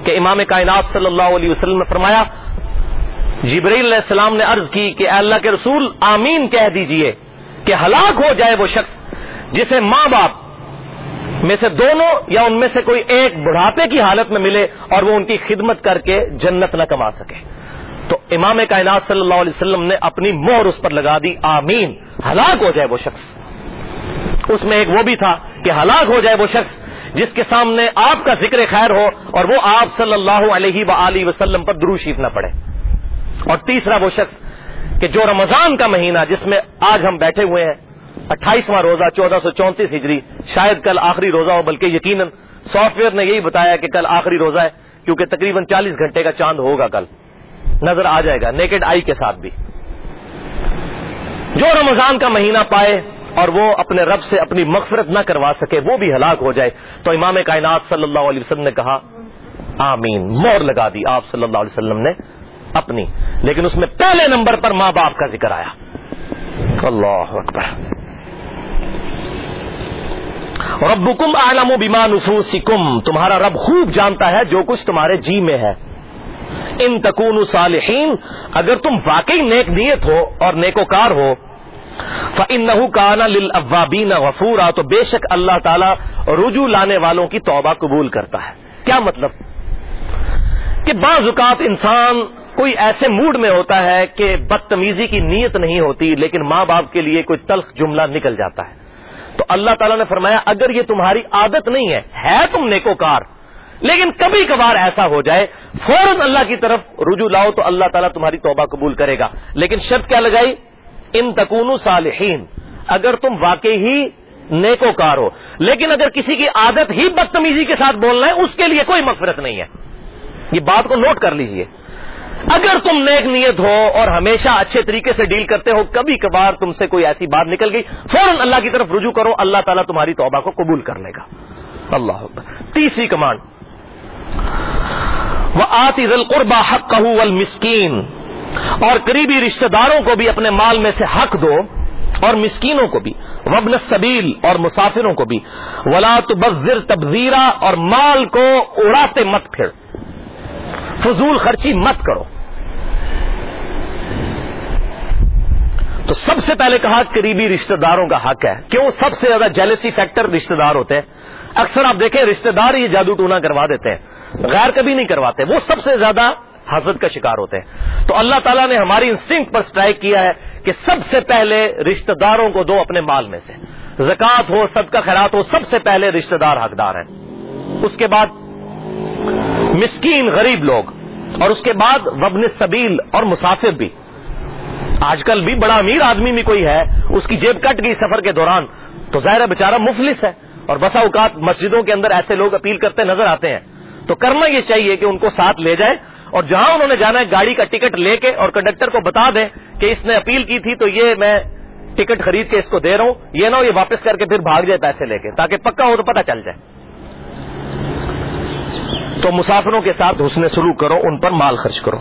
کہ امام کائنات صلی اللہ علیہ وسلم نے فرمایا جبریل علیہ السلام نے عرض کی کہ اللہ کے رسول آمین کہہ دیجیے کہ ہلاک ہو جائے وہ شخص جسے ماں باپ میں سے دونوں یا ان میں سے کوئی ایک بڑھاپے کی حالت میں ملے اور وہ ان کی خدمت کر کے جنت نہ کما سکے۔ تو امام کائنات صلی اللہ علیہ وسلم نے اپنی مہر اس پر لگا دی، آمین، ہلاک ہو جائے وہ شخص۔ اس میں ایک وہ بھی تھا کہ ہلاک ہو جائے وہ شخص جس کے سامنے آپ کا ذکر خیر ہو اور وہ آپ صلی اللہ علیہ و وسلم پر دروشیف نہ پڑے۔ اور تیسرا وہ شخص کہ جو رمضان کا مہینہ جس میں آج ہم بیٹھے ہوئے ہیں، اٹھائیسواں روزہ، چودہ سو چونتیس ہجری، شاید کل آخری روزہ ہو، بلکہ یقیناً سافٹ ویئر نے یہی بتایا کہ کل آخری روزہ ہے، کیونکہ تقریباً چالیس گھنٹے کا چاند ہوگا کل۔ نظر آ جائے گا نیکڈ آئی کے ساتھ بھی۔ جو رمضان کا مہینہ پائے اور وہ اپنے رب سے اپنی مغفرت نہ کروا سکے، وہ بھی ہلاک ہو جائے۔ تو امام کائنات صلی اللہ علیہ وسلم نے کہا، آمین۔ مور لگا دی آپ صلی اللہ علیہ وسلم نے۔ اپنی، لیکن اس میں پہلے نمبر پر ماں باپ کا ذکر آیا۔ اللہ اکبر۔ ربکم عالم و نفوسکم، تمہارا رب خوب جانتا ہے جو کچھ تمہارے جی میں ہے۔ ان تکون صالحین، اگر تم واقعی نیک نیت ہو اور نیکوکار ہو، فَإِنَّهُ كَانَ لِلْأَوَّابِينَ غَفُورًا، تو بے شک اللہ تعالیٰ رجوع لانے والوں کی توبہ قبول کرتا ہے۔ کیا مطلب؟ کہ بعض اوقات انسان کوئی ایسے موڈ میں ہوتا ہے کہ بدتمیزی کی نیت نہیں ہوتی، لیکن ماں باپ کے لیے کوئی تلخ جملہ نکل جاتا ہے۔ تو اللہ تعالیٰ نے فرمایا، اگر یہ تمہاری عادت نہیں ہے ہے تم نیکو کار لیکن کبھی کبھار ایسا ہو جائے، فوراً اللہ کی طرف رجوع لاؤ تو اللہ تعالیٰ تمہاری توبہ قبول کرے گا۔ لیکن شرط کیا لگائی؟ ان تکون صالحین۔ اگر تم واقعی ہی نیکو کار ہو، لیکن اگر کسی کی عادت ہی بدتمیزی کے ساتھ بولنا ہے، اس کے لیے کوئی مفرت نہیں ہے۔ یہ بات کو نوٹ کر لیجیے۔ اگر تم نیک نیت ہو اور ہمیشہ اچھے طریقے سے ڈیل کرتے ہو، کبھی کبھار تم سے کوئی ایسی بات نکل گئی، فوراً اللہ کی طرف رجوع کرو، اللہ تعالیٰ تمہاری توبہ کو قبول کر لے گا۔ اللہ تیسری کمانڈ۔ وہ آتی قربا حق مسکین اور قریبی رشتہ داروں کو بھی اپنے مال میں سے حق دو، اور مسکینوں کو بھی۔ وبن سبیل اور مسافروں کو بھی۔ ولا تو بزر تبزیرہ اور مال کو اڑاتے مت پھر۔ فضول خرچی مت کرو۔ تو سب سے پہلے کہا قریبی رشتہ داروں کا حق ہے۔ کیوں؟ سب سے زیادہ جیلسی فیکٹر رشتہ دار ہوتے ہیں۔ اکثر آپ دیکھیں رشتہ دار یہ جادو ٹونا کروا دیتے ہیں۔ غیر کبھی نہیں کرواتے۔ وہ سب سے زیادہ حضرت کا شکار ہوتے ہیں۔ تو اللہ تعالیٰ نے ہماری انسٹنگ پر سٹرائک کیا ہے کہ سب سے پہلے رشتہ داروں کو دو اپنے مال میں سے۔ زکوٰۃ ہو سب کا خیرات ہو، سب سے پہلے رشتہ دار حقدار ہیں۔ اس کے بعد مسکین، غریب لوگ۔ اور اس کے بعد وبن سبیل اور مسافر بھی۔ آج کل بھی بڑا امیر آدمی بھی کوئی ہے، اس کی جیب کٹ گئی سفر کے دوران۔ تو ظاہر بےچارا مفلس ہے اور بسا اوقات مسجدوں کے اندر ایسے لوگ اپیل کرتے نظر آتے ہیں۔ تو کرنا یہ چاہیے کہ ان کو ساتھ لے جائے اور جہاں انہوں نے جانا ہے، گاڑی کا ٹکٹ لے کے اور کنڈکٹر کو بتا دیں کہ اس نے اپیل کی تھی تو یہ میں ٹکٹ خرید کے اس کو دے رہا ہوں۔ یہ نہ ہو یہ واپس کر کے پھر بھاگ جائے پیسے لے کے، تاکہ پکا ہو تو پتہ چل جائے۔ تو مسافروں کے ساتھ حسن سلوک کرو، ان پر مال خرچ کرو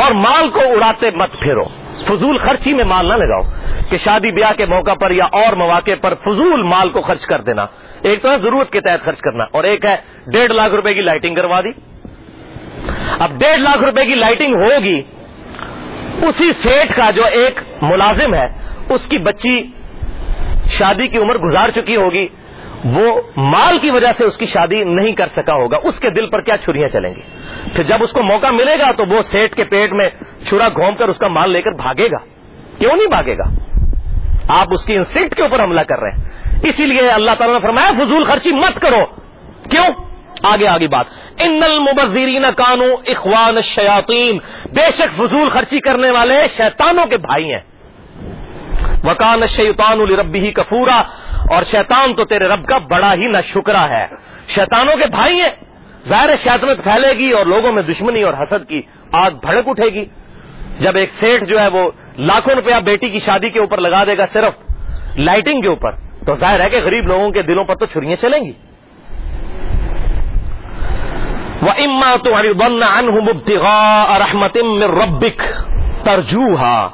اور مال کو اڑاتے مت پھیرو فضول خرچی میں مال نہ لگاؤ کہ شادی بیاہ کے موقع پر یا اور مواقع پر فضول مال کو خرچ کر دینا۔ ایک تو ہے ضرورت کے تحت خرچ کرنا اور ایک ہے ڈیڑھ لاکھ روپے کی لائٹنگ کروا دی۔ اب ڈیڑھ لاکھ روپے کی لائٹنگ ہوگی، اسی سیٹ کا جو ایک ملازم ہے، اس کی بچی شادی کی عمر گزار چکی ہوگی۔ وہ مال کی وجہ سے اس کی شادی نہیں کر سکا ہوگا، اس کے دل پر کیا چھریاں چلیں گی؟ پھر جب اس کو موقع ملے گا تو وہ سیٹ کے پیٹ میں چھرا گھوم کر اس کا مال لے کر بھاگے گا۔ کیوں نہیں بھاگے گا؟ آپ اس کی انسٹنکٹ کے اوپر حملہ کر رہے ہیں۔ اسی لیے اللہ تعالیٰ نے فرمایا، فضول خرچی مت کرو۔ کیوں؟ آگے آگے بات۔ ان المبذرین کانو اخوان شیاطین بے شک فضول خرچی کرنے والے شیطانوں کے بھائی ہیں۔ وکان شیطان الربی ہی کفورا اور شیطان تو تیرے رب کا بڑا ہی نہ شکرا ہے۔ شیطانوں کے بھائی ہیں۔ ظاہر شیطنت پھیلے گی اور لوگوں میں دشمنی اور حسد کی آگ بھڑک اٹھے گی۔ جب ایک سیٹ جو ہے وہ لاکھوں روپیہ بیٹی کی شادی کے اوپر لگا دے گا صرف لائٹنگ کے اوپر، تو ظاہر ہے کہ غریب لوگوں کے دلوں پر تو چھریاں چلیں گی۔ وہ اما تمہاری رحمت ربک ترجوہا۔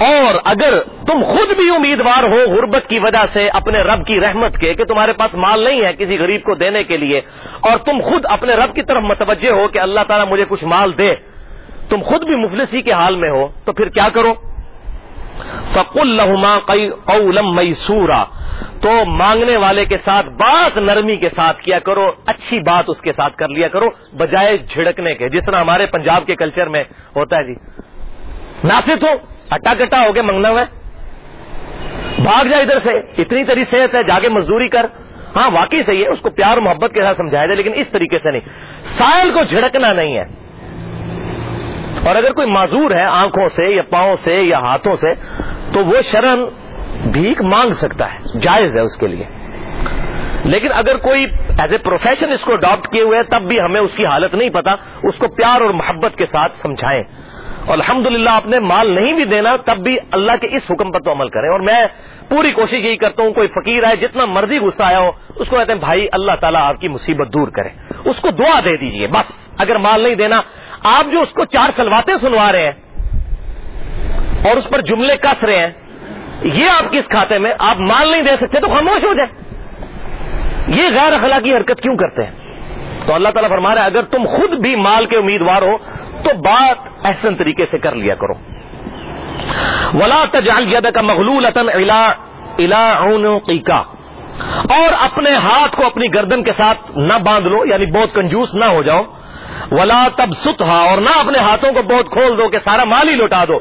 اور اگر تم خود بھی امیدوار ہو غربت کی وجہ سے اپنے رب کی رحمت کے کہ تمہارے پاس مال نہیں ہے کسی غریب کو دینے کے لیے، اور تم خود اپنے رب کی طرف متوجہ ہو کہ اللہ تعالیٰ مجھے کچھ مال دے، تم خود بھی مفلسی کے حال میں ہو، تو پھر کیا کرو؟ فق الحما اولم میسورا تو مانگنے والے کے ساتھ بات نرمی کے ساتھ کیا کرو، اچھی بات اس کے ساتھ کر لیا کرو، بجائے جھڑکنے کے، جس طرح ہمارے پنجاب کے کلچر میں ہوتا ہے جی۔ ناصر ہو اٹا کٹا ہو کے منگنا ہوا بھاگ جا ادھر سے، اتنی تری صحت ہے، جا کے مزدوری کر۔ ہاں واقعی صحیح ہے، اس کو پیار محبت کے ساتھ سمجھایا جائے، لیکن اس طریقے سے نہیں۔ سائل کو جھڑکنا نہیں ہے۔ اور اگر کوئی معذور ہے آنکھوں سے یا پاؤں سے یا ہاتھوں سے، تو وہ شرن بھیک مانگ سکتا ہے، جائز ہے اس کے لیے۔ لیکن اگر کوئی ایز اے پروفیشن اس کو اڈاپٹ کیے ہوئے تب بھی ہمیں اس کی حالت نہیں پتا۔ اس کو پیار اور محبت کے ساتھ سمجھائیں۔ اور الحمد للہ آپ نے مال نہیں بھی دینا تب بھی اللہ کے اس حکم پر تو عمل کریں اور میں پوری کوشش یہی کرتا ہوں، کوئی فقیر آئے، جتنا مرضی غصہ آیا ہو، اس کو کہتے ہیں، بھائی، اللہ تعالیٰ آپ کی مصیبت دور کرے۔ اس کو دعا دے دیجیے، بس۔ اگر مال نہیں دینا، آپ جو اس کو چار سلواتے سنوا رہے ہیں اور اس پر جملے کس رہے ہیں، یہ آپ کس کھاتے میں، آپ مال نہیں دے سکتے تو خاموش ہو جائے یہ غیر اخلاقی حرکت کیوں کرتے ہیں؟ تو اللہ تعالیٰ فرما رہا ہے، اگر تم خود بھی مال کے امیدوار ہو تو بات احسن طریقے سے کر لیا کرو۔ ولا تجال کا مغلول اور اپنے ہاتھ کو اپنی گردن کے ساتھ نہ باندھ لو یعنی بہت کنجوس نہ ہو جاؤ۔ ولا تب ستھا اور نہ اپنے ہاتھوں کو بہت کھول دو کہ سارا مال ہی لوٹا دو۔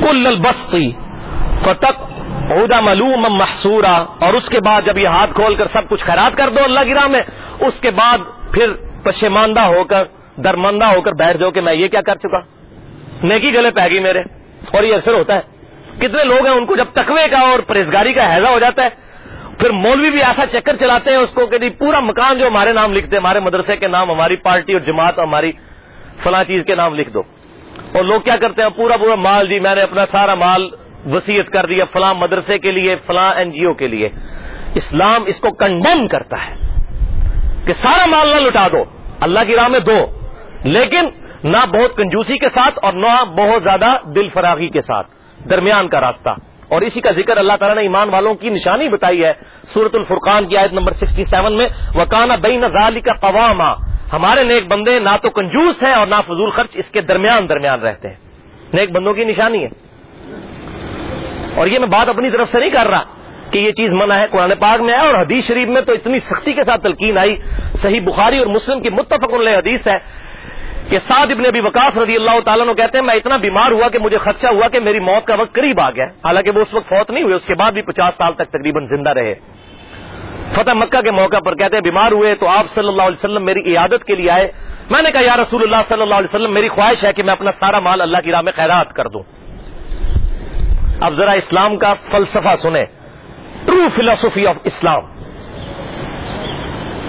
کل البستی فتق عہدہ ملوم محسورا اور اس کے بعد جب یہ ہاتھ کھول کر سب کچھ خیرات کر دو اللہ کی راہ میں، اس کے بعد پھر پشماندہ ہو کر درمندہ ہو کر بیٹھ جاؤ کہ میں یہ کیا کر چکا؟ نیکی گلے پہ گئی میرے۔ اور یہ اثر ہوتا ہے۔ کتنے لوگ ہیں ان کو جب تقوی کا اور پرہزگاری کا حیضہ ہو جاتا ہے، پھر مولوی بھی ایسا چکر چلاتے ہیں اس کو کہ جی، پورا مکان جو ہمارے نام لکھتے ہیں، ہمارے مدرسے کے نام، ہماری پارٹی اور جماعت، ہماری فلاں چیز کے نام لکھ دو۔ اور لوگ کیا کرتے ہیں؟ پورا پورا مال جی میں نے اپنا سارا مال وسیعت کر دیا فلاں مدرسے کے لیے، فلاں این جی او کے لیے۔ اسلام اس کو کنڈیم کرتا ہے کہ سارا مال نہ لٹا دو، اللہ کی راہ میں دو۔ لیکن نہ بہت کنجوسی کے ساتھ اور نہ بہت زیادہ دل فراغی کے ساتھ درمیان کا راستہ۔ اور اسی کا ذکر اللہ تعالیٰ نے ایمان والوں کی نشانی بتائی ہے سورت الفرقان کی آیت نمبر سکسٹی سیون میں وکانا بین ظالی کا قوام ہمارے نیک بندے نہ تو کنجوس ہیں اور نہ فضول خرچ اس کے درمیان درمیان رہتے ہیں۔ نیک بندوں کی نشانی ہے۔ اور یہ میں بات اپنی طرف سے نہیں کر رہا کہ یہ چیز منع ہے، قرآن پاک میں ہے اور حدیث شریف میں تو اتنی سختی کے ساتھ تلقین آئی۔ صحیح بخاری اور مسلم کی متفق علیہ حدیث ہے کہ سعد ابن ابی وقاص رضی اللہ تعالیٰ نے کہتے ہیں، میں اتنا بیمار ہوا کہ مجھے خدشہ ہوا کہ میری موت کا وقت قریب آ گیا حالانکہ وہ اس وقت فوت نہیں ہوئے، اس کے بعد بھی پچاس سال تک تقریباً زندہ رہے۔ فتح مکہ کے موقع پر کہتے ہیں، بیمار ہوئے تو آپ صلی اللہ علیہ وسلم میری عیادت کے لیے آئے۔ میں نے کہا، یا رسول اللہ صلی اللہ علیہ وسلم، میری خواہش ہے کہ میں اپنا سارا مال اللہ کی راہ میں خیرات کر دوں۔ اب ذرا اسلام کا فلسفہ سنیں۔ ٹرو فلاسفی آف اسلام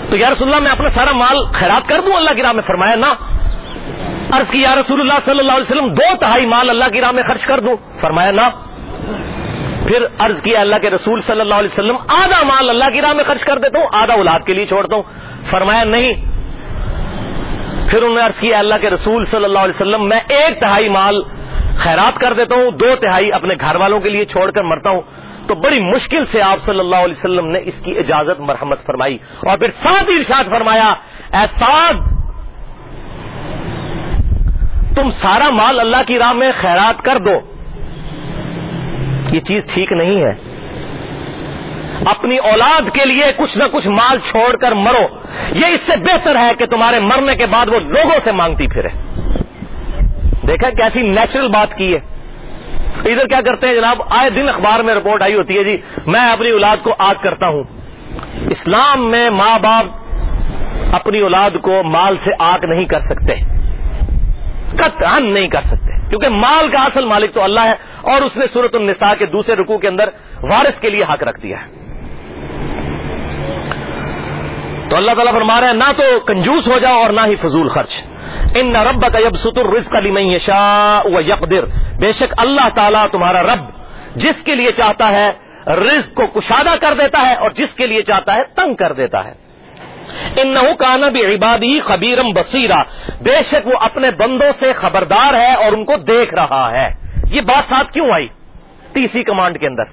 تو یا رسول اللہ، میں اپنا سارا مال خیرات کر دوں، اللہ کی راہ میں فرمایا نا عرض کی، یا رسول اللہ صلی اللہ علیہ وسلم، دو تہائی مال اللہ کی راہ میں خرچ کر دوں فرمایا نا پھر عرض کیا اللہ کے رسول صلی اللہ علیہ وسلم، آدھا مال اللہ کی راہ میں خرچ کر دیتا ہوں، آدھا اولاد کے لیے چھوڑتا ہوں. فرمایا، نہیں. پھر انہوں نے عرض کیا اللہ کے رسول صلی اللہ علیہ وسلم، میں ایک تہائی مال خیرات کر دیتا ہوں، دو تہائی اپنے گھر والوں کے لیے چھوڑ کر مرتا ہوں. تو بڑی مشکل سے آپ صلی اللہ علیہ وسلم نے اس کی اجازت، مرحمت فرمائی۔ اور پھر ساتھ ہی ارشاد فرمایا احساد تم سارا مال اللہ کی راہ میں خیرات کر دو۔ یہ چیز ٹھیک نہیں ہے۔ اپنی اولاد کے لیے کچھ نہ کچھ مال چھوڑ کر مرو۔ یہ اس سے بہتر ہے کہ تمہارے مرنے کے بعد وہ لوگوں سے مانگتی پھرے۔ دیکھا کیسی نیچرل بات کی ہے۔ ادھر کیا کرتے ہیں جناب؟ آئے دن اخبار میں رپورٹ آئی ہوتی ہے جی میں اپنی اولاد کو آگ کرتا ہوں۔ اسلام میں ماں باپ اپنی اولاد کو مال سے آگ نہیں کر سکتے۔ قطعا نہیں کر سکتے۔ کیونکہ مال کا اصل مالک تو اللہ ہے اور اس نے صورت النساء کے دوسرے رکوع کے اندر وارث کے لیے حق رکھ دیا ہے۔ تو اللہ تعالیٰ فرما رہے ہیں، نہ تو کنجوس ہو جاؤ اور نہ ہی فضول خرچ۔ ان نہ رب کا یب ستر رزق علی میں شاہ و یقدر۔ بے شک اللہ تعالیٰ تمہارا رب جس کے لیے چاہتا ہے رزق کو کشادہ کر دیتا ہے اور جس کے لیے چاہتا ہے تنگ کر دیتا ہے۔ ان کانا بھی عبادی خبیرم بصیرہ۔ بے شک وہ اپنے بندوں سے خبردار ہے اور ان کو دیکھ رہا ہے۔ یہ بات ساتھ کیوں آئی؟ تیسری کمانڈ کے اندر۔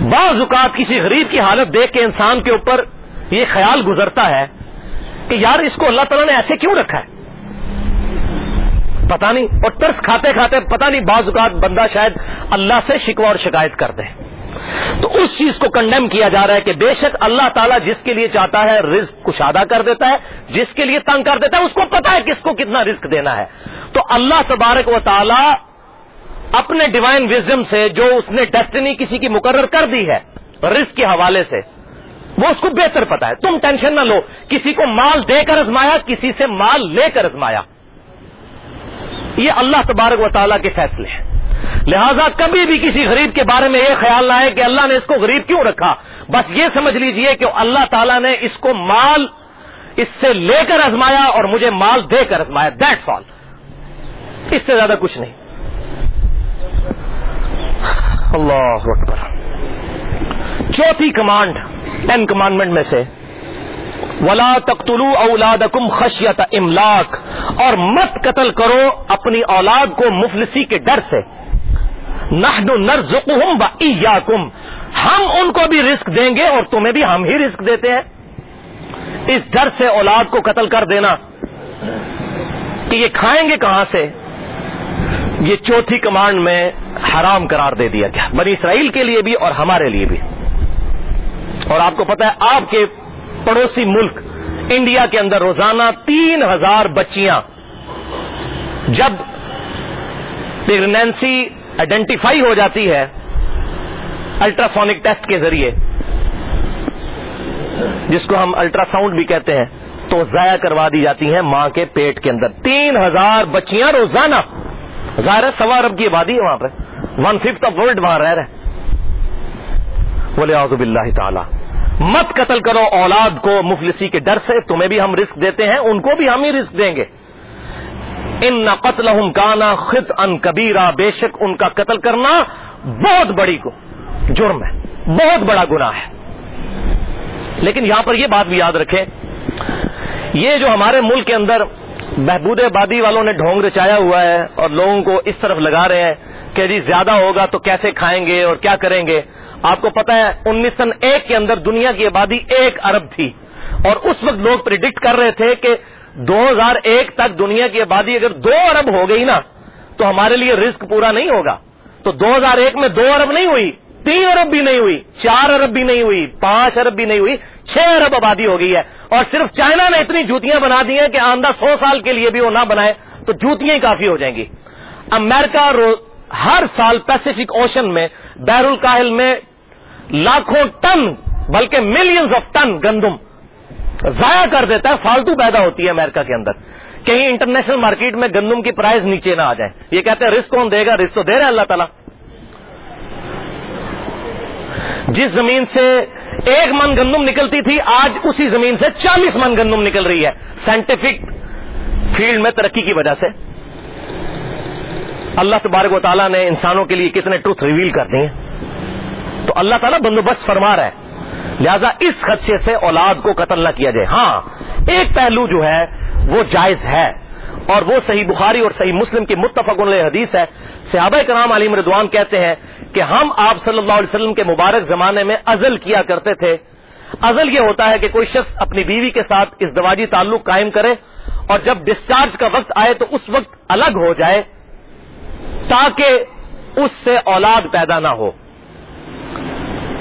بعض اوقات کسی غریب کی حالت دیکھ کے انسان کے اوپر یہ خیال گزرتا ہے کہ یار اس کو اللہ تعالیٰ نے ایسے کیوں رکھا ہے؟ پتا نہیں، اور ترس کھاتے کھاتے پتا نہیں بعض اوقات بندہ شاید اللہ سے شکوا اور شکایت کر دے۔ تو اس چیز کو کنڈیم کیا جا رہا ہے کہ بے شک اللہ تعالیٰ جس کے لیے چاہتا ہے رزق کشادہ کر دیتا ہے، جس کے لیے تنگ کر دیتا ہے، اس کو پتا ہے کس کو کتنا رزق دینا ہے۔ تو اللہ تبارک و تعالی اپنے ڈیوائن وزم سے جو اس نے ڈیسٹنی کسی کی مقرر کر دی ہے، رزق کے حوالے سے، وہ اس کو بہتر پتا ہے۔ تم ٹینشن نہ لو، کسی کو مال دے کر ازمایا، کسی سے مال لے کر ازمایا۔ یہ اللہ تبارک و تعالیٰ کے فیصلے ہیں۔ لہذا کبھی بھی کسی غریب کے بارے میں یہ خیال نہ ہے کہ اللہ نے اس کو غریب کیوں رکھا؟ بس یہ سمجھ لیجیے کہ اللہ تعالیٰ نے اس کو مال اس سے لے کر ازمایا اور مجھے مال دے کر ازمایا دیٹ فال اس سے زیادہ کچھ نہیں۔ اللہ اکبر۔ چوتھی کمانڈ ٹین کمانڈمنٹ میں سے، ولا تختلو اولاد کم خشیت املاک اور مت قتل کرو اپنی اولاد کو مفلسی کے ڈر سے۔ کم ہم ان کو بھی رسک دیں گے اور تمہیں بھی ہم ہی رسک دیتے ہیں۔ اس ڈر سے اولاد کو قتل کر دینا۔ کہ یہ کھائیں گے کہاں سے؟ یہ چوتھی کمانڈ میں حرام قرار دے دیا گیا۔ بنی اسرائیل کے لیے بھی اور ہمارے لیے بھی۔ اور آپ کو پتا ہے، آپ کے پڑوسی ملک انڈیا کے اندر روزانہ تین ہزار بچیاں۔ جب پریگنینسی آئیڈینٹیفائی ہو جاتی ہے الٹراسونک ٹیسٹ کے ذریعے، جس کو ہم الٹرا ساؤنڈ بھی کہتے ہیں، تو ضائع کروا دی جاتی ہیں ماں کے پیٹ کے اندر۔ تین ہزار بچیاں روزانہ، ظاہر سوا ارب کی آبادی ہے وہاں پہ ون ففتھ آف ورلڈ وہاں رہ رہے بولے آزب اللہ تعالی۔ مت قتل کرو اولاد کو مفلسی کے ڈر سے، تمہیں بھی ہم رسک دیتے ہیں، ان کو بھی ہم ہی رسک دیں گے۔ ان نہ قتل کانا خط ان کبیرا بے شک ان کا قتل کرنا بہت بڑی کو جرم ہے، بہت بڑا گنا ہے۔ لیکن یہاں پر یہ بات بھی یاد رکھیں، یہ جو ہمارے ملک کے اندر بہبود آبادی والوں نے ڈھونگ رچایا ہوا ہے اور لوگوں کو اس طرف لگا رہے ہیں کہ جی زیادہ ہوگا تو کیسے کھائیں گے اور کیا کریں گے، آپ کو پتا ہے انیس سن ایک کے اندر دنیا کی آبادی ایک ارب تھی۔ اور اس وقت لوگ پرڈکٹ کر رہے تھے کہ دو ہزار ایک تک دنیا کی آبادی اگر دو ارب ہو گئی نا، تو ہمارے لیے رسک پورا نہیں ہوگا۔ تو دو ہزار ایک میں دو ارب نہیں ہوئی، تین ارب بھی نہیں ہوئی، چار ارب بھی نہیں ہوئی، پانچ ارب بھی نہیں ہوئی، چھ ارب آبادی ہو گئی ہے۔ اور صرف چائنا نے اتنی جوتیاں بنا دی ہیں کہ آندہ سو سال کے لیے بھی وہ نہ بنائے، تو جوتیاں ہی کافی ہو جائیں گی۔ امریکہ ہر سال پیسفک اوشن میں بیر الکاہل میں لاکھوں ٹن، بلکہ ملینز آف ٹن گندم۔ ضائع کر دیتا ہے، فالتو پیدا ہوتی ہے امریکہ کے اندر۔ کہیں انٹرنیشنل مارکیٹ میں گندم کی پرائز نیچے نہ آ جائے۔ یہ کہتے ہیں، رسک کون دے گا؟ رسک تو دے رہے اللہ تعالیٰ۔ جس زمین سے ایک من گندم نکلتی تھی، آج اسی زمین سے چالیس من گندم نکل رہی ہے۔ سائنٹیفک فیلڈ میں ترقی کی وجہ سے۔ اللہ تبارک و تعالیٰ نے انسانوں کے لیے کتنے ٹروتھ ریویل کر دیے۔ تو اللہ تعالیٰ بندوبست فرما رہا ہے۔ لہذا اس خدشے سے اولاد کو قتل نہ کیا جائے۔ ہاں ایک پہلو جو ہے، وہ جائز ہے۔ اور وہ صحیح بخاری اور صحیح مسلم کی متفق علیہ حدیث ہے۔ صحابہ کرام علیم ردوان کہتے ہیں کہ ہم آپ صلی اللہ علیہ وسلم کے مبارک زمانے میں ازل کیا کرتے تھے۔ ازل یہ ہوتا ہے کہ کوئی شخص اپنی بیوی کے ساتھ اس دواجی تعلق قائم کرے اور جب ڈسچارج کا وقت آئے تو اس وقت الگ ہو جائے تاکہ اس سے اولاد پیدا نہ ہو۔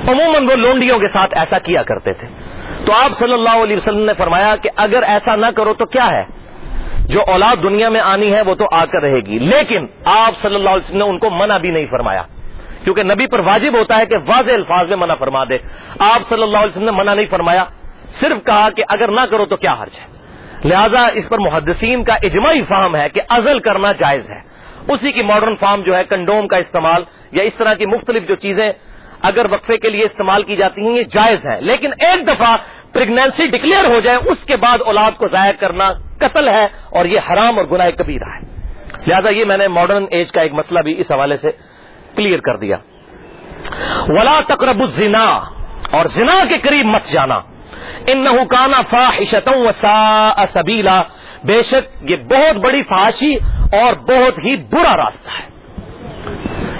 عموماً وہ لونڈیوں کے ساتھ ایسا کیا کرتے تھے۔ تو آپ صلی اللہ علیہ وسلم نے فرمایا کہ اگر ایسا نہ کرو تو کیا ہے؟ جو اولاد دنیا میں آنی ہے وہ تو آ کر رہے گی۔ لیکن آپ صلی اللہ علیہ وسلم نے ان کو منع بھی نہیں فرمایا۔ کیونکہ نبی پر واجب ہوتا ہے کہ واضح الفاظ میں منع فرما دے۔ آپ صلی اللہ علیہ وسلم نے منع نہیں فرمایا، صرف کہا کہ اگر نہ کرو تو کیا حرج ہے؟ لہذا اس پر محدثین کا اجماعی فہم ہے کہ ازل کرنا جائز ہے۔ اسی کی ماڈرن فارم جو ہے کنڈوم کا استعمال یا اس طرح کی مختلف جو چیزیں اگر وقفے کے لیے استعمال کی جاتی ہیں، یہ جائز ہے۔ لیکن ایک دفعہ پریگنینسی ڈکلیئر ہو جائے، اس کے بعد اولاد کو ضائع کرنا قتل ہے اور یہ حرام اور گناہ کبیرہ ہے۔ لہذا یہ میں نے ماڈرن ایج کا ایک مسئلہ بھی اس حوالے سے کلیئر کر دیا۔ ولا تقرب الزنا، اور زنا کے قریب مت جانا۔ ان نہ فاحشتوں سبیلا بے شک یہ بہت بڑی فحاشی اور بہت ہی برا راستہ ہے۔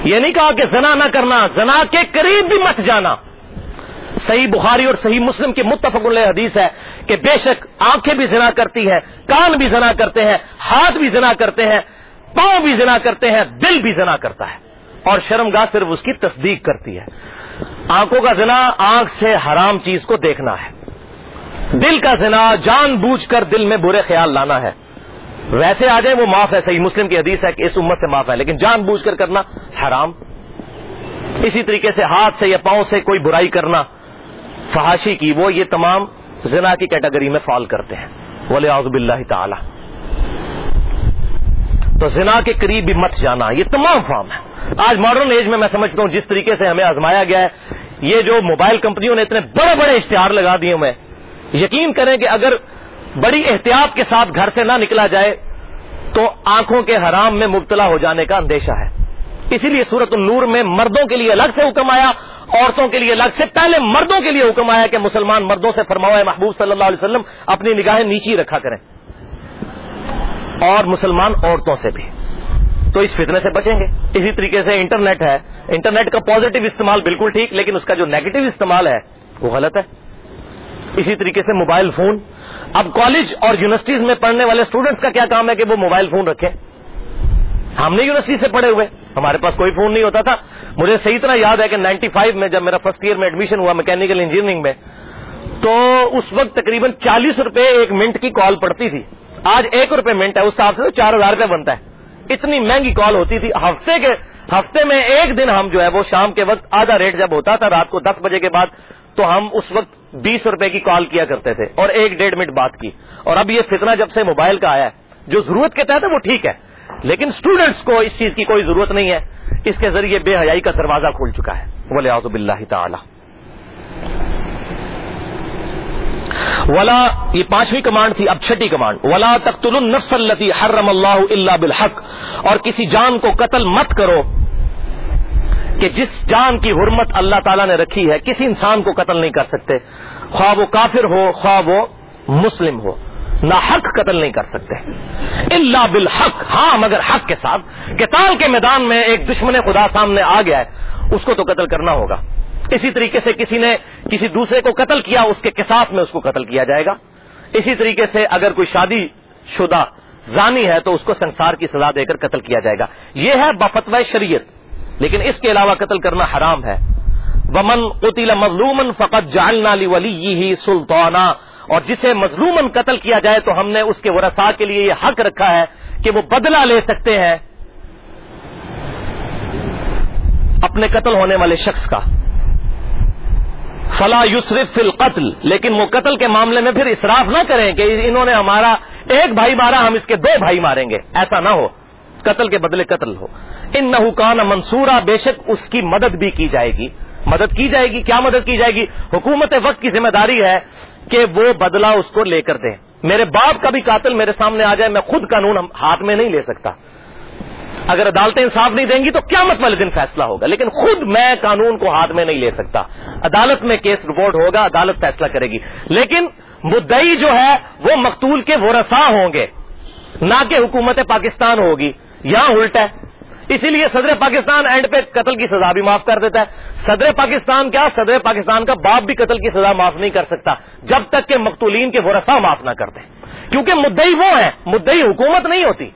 یہ نہیں کہا کہ زنا نہ کرنا، زنا کے قریب بھی مت جانا۔ صحیح بخاری اور صحیح مسلم کی متفق اللہ حدیث ہے کہ بے شک آنکھیں بھی زنا کرتی ہیں، کان بھی زنا کرتے ہیں، ہاتھ بھی زنا کرتے ہیں، پاؤں بھی زنا کرتے ہیں، دل بھی زنا کرتا ہے۔ اور شرم گاہ صرف اس کی تصدیق کرتی ہے۔ آنکھوں کا زنا آنکھ سے حرام چیز کو دیکھنا ہے۔ دل کا زنا جان بوجھ کر دل میں برے خیال لانا ہے۔ ویسے آ جائیں، وہ معاف ہے، صحیح مسلم کی حدیث ہے کہ اس امت سے معاف ہے، لیکن جان بوجھ کر کرنا حرام۔ اسی طریقے سے ہاتھ سے یا پاؤں سے کوئی برائی کرنا، فحاشی کی، وہ یہ تمام زنا کی کیٹیگری میں فال کرتے ہیں۔ ولی آزب اللہ تعالی۔ تو زنا کے قریب بھی مت جانا، یہ تمام فارم ہے آج ماڈرن ایج میں میں سمجھتا ہوں، جس طریقے سے ہمیں آزمایا گیا ہے، یہ جو موبائل کمپنیوں نے اتنے بڑے بڑے اشتہار لگا دیے میں یقین کریں کہ اگر بڑی احتیاط کے ساتھ گھر سے نہ نکلا جائے تو آنکھوں کے حرام میں مبتلا ہو جانے کا اندیشہ ہے۔ اسی لیے سورت النور میں مردوں کے لیے الگ سے حکم آیا، عورتوں کے لیے الگ سے، پہلے مردوں کے لیے حکم آیا کہ مسلمان مردوں سے فرمایا محبوب صلی اللہ علیہ وسلم، اپنی نگاہیں نیچی رکھا کریں۔ اور مسلمان عورتوں سے بھی۔ تو اس فتنے سے بچیں گے۔ اسی طریقے سے انٹرنیٹ ہے۔ انٹرنیٹ کا پازیٹو استعمال بالکل ٹھیک، لیکن اس کا جو نیگیٹو استعمال ہے، وہ غلط ہے۔ اسی طریقے سے موبائل فون۔ اب کالج اور یونیورسٹیز میں پڑھنے والے اسٹوڈنٹس کا کیا کام ہے کہ وہ موبائل فون رکھیں؟ ہم نے یونیورسٹی سے پڑھے ہوئے۔ ہمارے پاس کوئی فون نہیں ہوتا تھا۔ مجھے صحیح طرح یاد ہے کہ نائنٹی فائیو میں جب میرا فرسٹ ایئر میں ایڈمیشن ہوا میکینکل انجینئرنگ میں، تو اس وقت تقریباً چالیس روپے ایک منٹ کی کال پڑتی تھی۔ آج ایک روپے منٹ ہے، اس حساب سے چار ہزار روپے بنتا ہے۔ اتنی مہنگی کال ہوتی تھی۔ ہفتے کے ہفتے میں ایک دن ہم جو ہے وہ شام کے وقت آدھا ریٹ جب ہوتا تھا، رات کو دس بجے کے بعد تو ہم اس وقت بیس روپے کی کال کیا کرتے تھے اور ایک ڈیڑھ منٹ بات کی۔ اور اب یہ فتنہ جب سے موبائل کا آیا ہے، جو ضرورت کے تحت ہے وہ ٹھیک ہے، لیکن اسٹوڈینٹس کو اس چیز کی کوئی ضرورت نہیں ہے۔ اس کے ذریعے بے حیائی کا دروازہ کھول چکا ہے۔ ولی آزب اللہ تعالی ولا، یہ پانچویں کمانڈ تھی، اب چھٹی کمانڈ ولا تخت النفس التی حرم اللہ اللہ بالحق۔ اور کسی جان کو قتل مت کرو۔ کہ جس جان کی حرمت اللہ تعالیٰ نے رکھی ہے، کسی انسان کو قتل نہیں کر سکتے۔ خواہ وہ کافر ہو، خواہ وہ مسلم ہو، نہ حق قتل نہیں کر سکتے۔ اللہ بالحق ہاں مگر حق کے ساتھ۔ کتال کے میدان میں ایک دشمن خدا سامنے آ گیا ہے، اس کو تو قتل کرنا ہوگا۔ اسی طریقے سے کسی نے کسی دوسرے کو قتل کیا، اس کے کساف میں اس کو قتل کیا جائے گا۔ اسی طریقے سے اگر کوئی شادی شدہ زانی ہے، تو اس کو سنسار کی سزا دے کر قتل کیا جائے گا۔ یہ ہے بفتو شریعت۔ لیکن اس کے علاوہ قتل کرنا حرام ہے۔ ومن قتل مظلومن فقط جالنا لی ولی سلطانہ اور جسے مظلومن قتل کیا جائے تو ہم نے اس کے ورثاء کے لیے یہ حق رکھا ہے کہ وہ بدلہ لے سکتے ہیں اپنے قتل ہونے والے شخص کا۔ فلا یسرف فی القتل۔ لیکن وہ قتل کے معاملے میں پھر اسراف نہ کریں کہ انہوں نے ہمارا ایک بھائی مارا، ہم اس کے دو بھائی ماریں گے۔ ایسا نہ ہو۔ قتل کے بدلے قتل ہو۔ ان نہ منصورہ بے شک اس کی مدد بھی کی جائے گی۔ مدد کی جائے گی؟ کیا مدد کی جائے گی؟ حکومت وقت کی ذمہ داری ہے کہ وہ بدلہ اس کو لے کر دیں۔ میرے باپ کا بھی قاتل میرے سامنے آ جائے، میں خود قانون ہاتھ میں نہیں لے سکتا۔ اگر عدالتیں انصاف نہیں دیں گی تو کیا مت والے دن فیصلہ ہوگا، لیکن خود میں قانون کو ہاتھ میں نہیں لے سکتا۔ عدالت میں کیس رپورٹ ہوگا، عدالت فیصلہ کرے گی۔ لیکن مدئی جو ہے وہ مقتول کے ورسا ہوں گے، نہ کہ حکومت پاکستان ہوگی۔ یہاں الٹا ہے۔ اسی لیے صدر پاکستان اینڈ پہ قتل کی سزا بھی معاف کر دیتا ہے۔ صدر پاکستان کیا؟ صدر پاکستان کا باپ بھی قتل کی سزا معاف نہیں کر سکتا۔ جب تک کہ مقتولین کے ورثہ معاف نہ کرتے کیونکہ مدئی وہ ہے مدئی حکومت نہیں ہوتی۔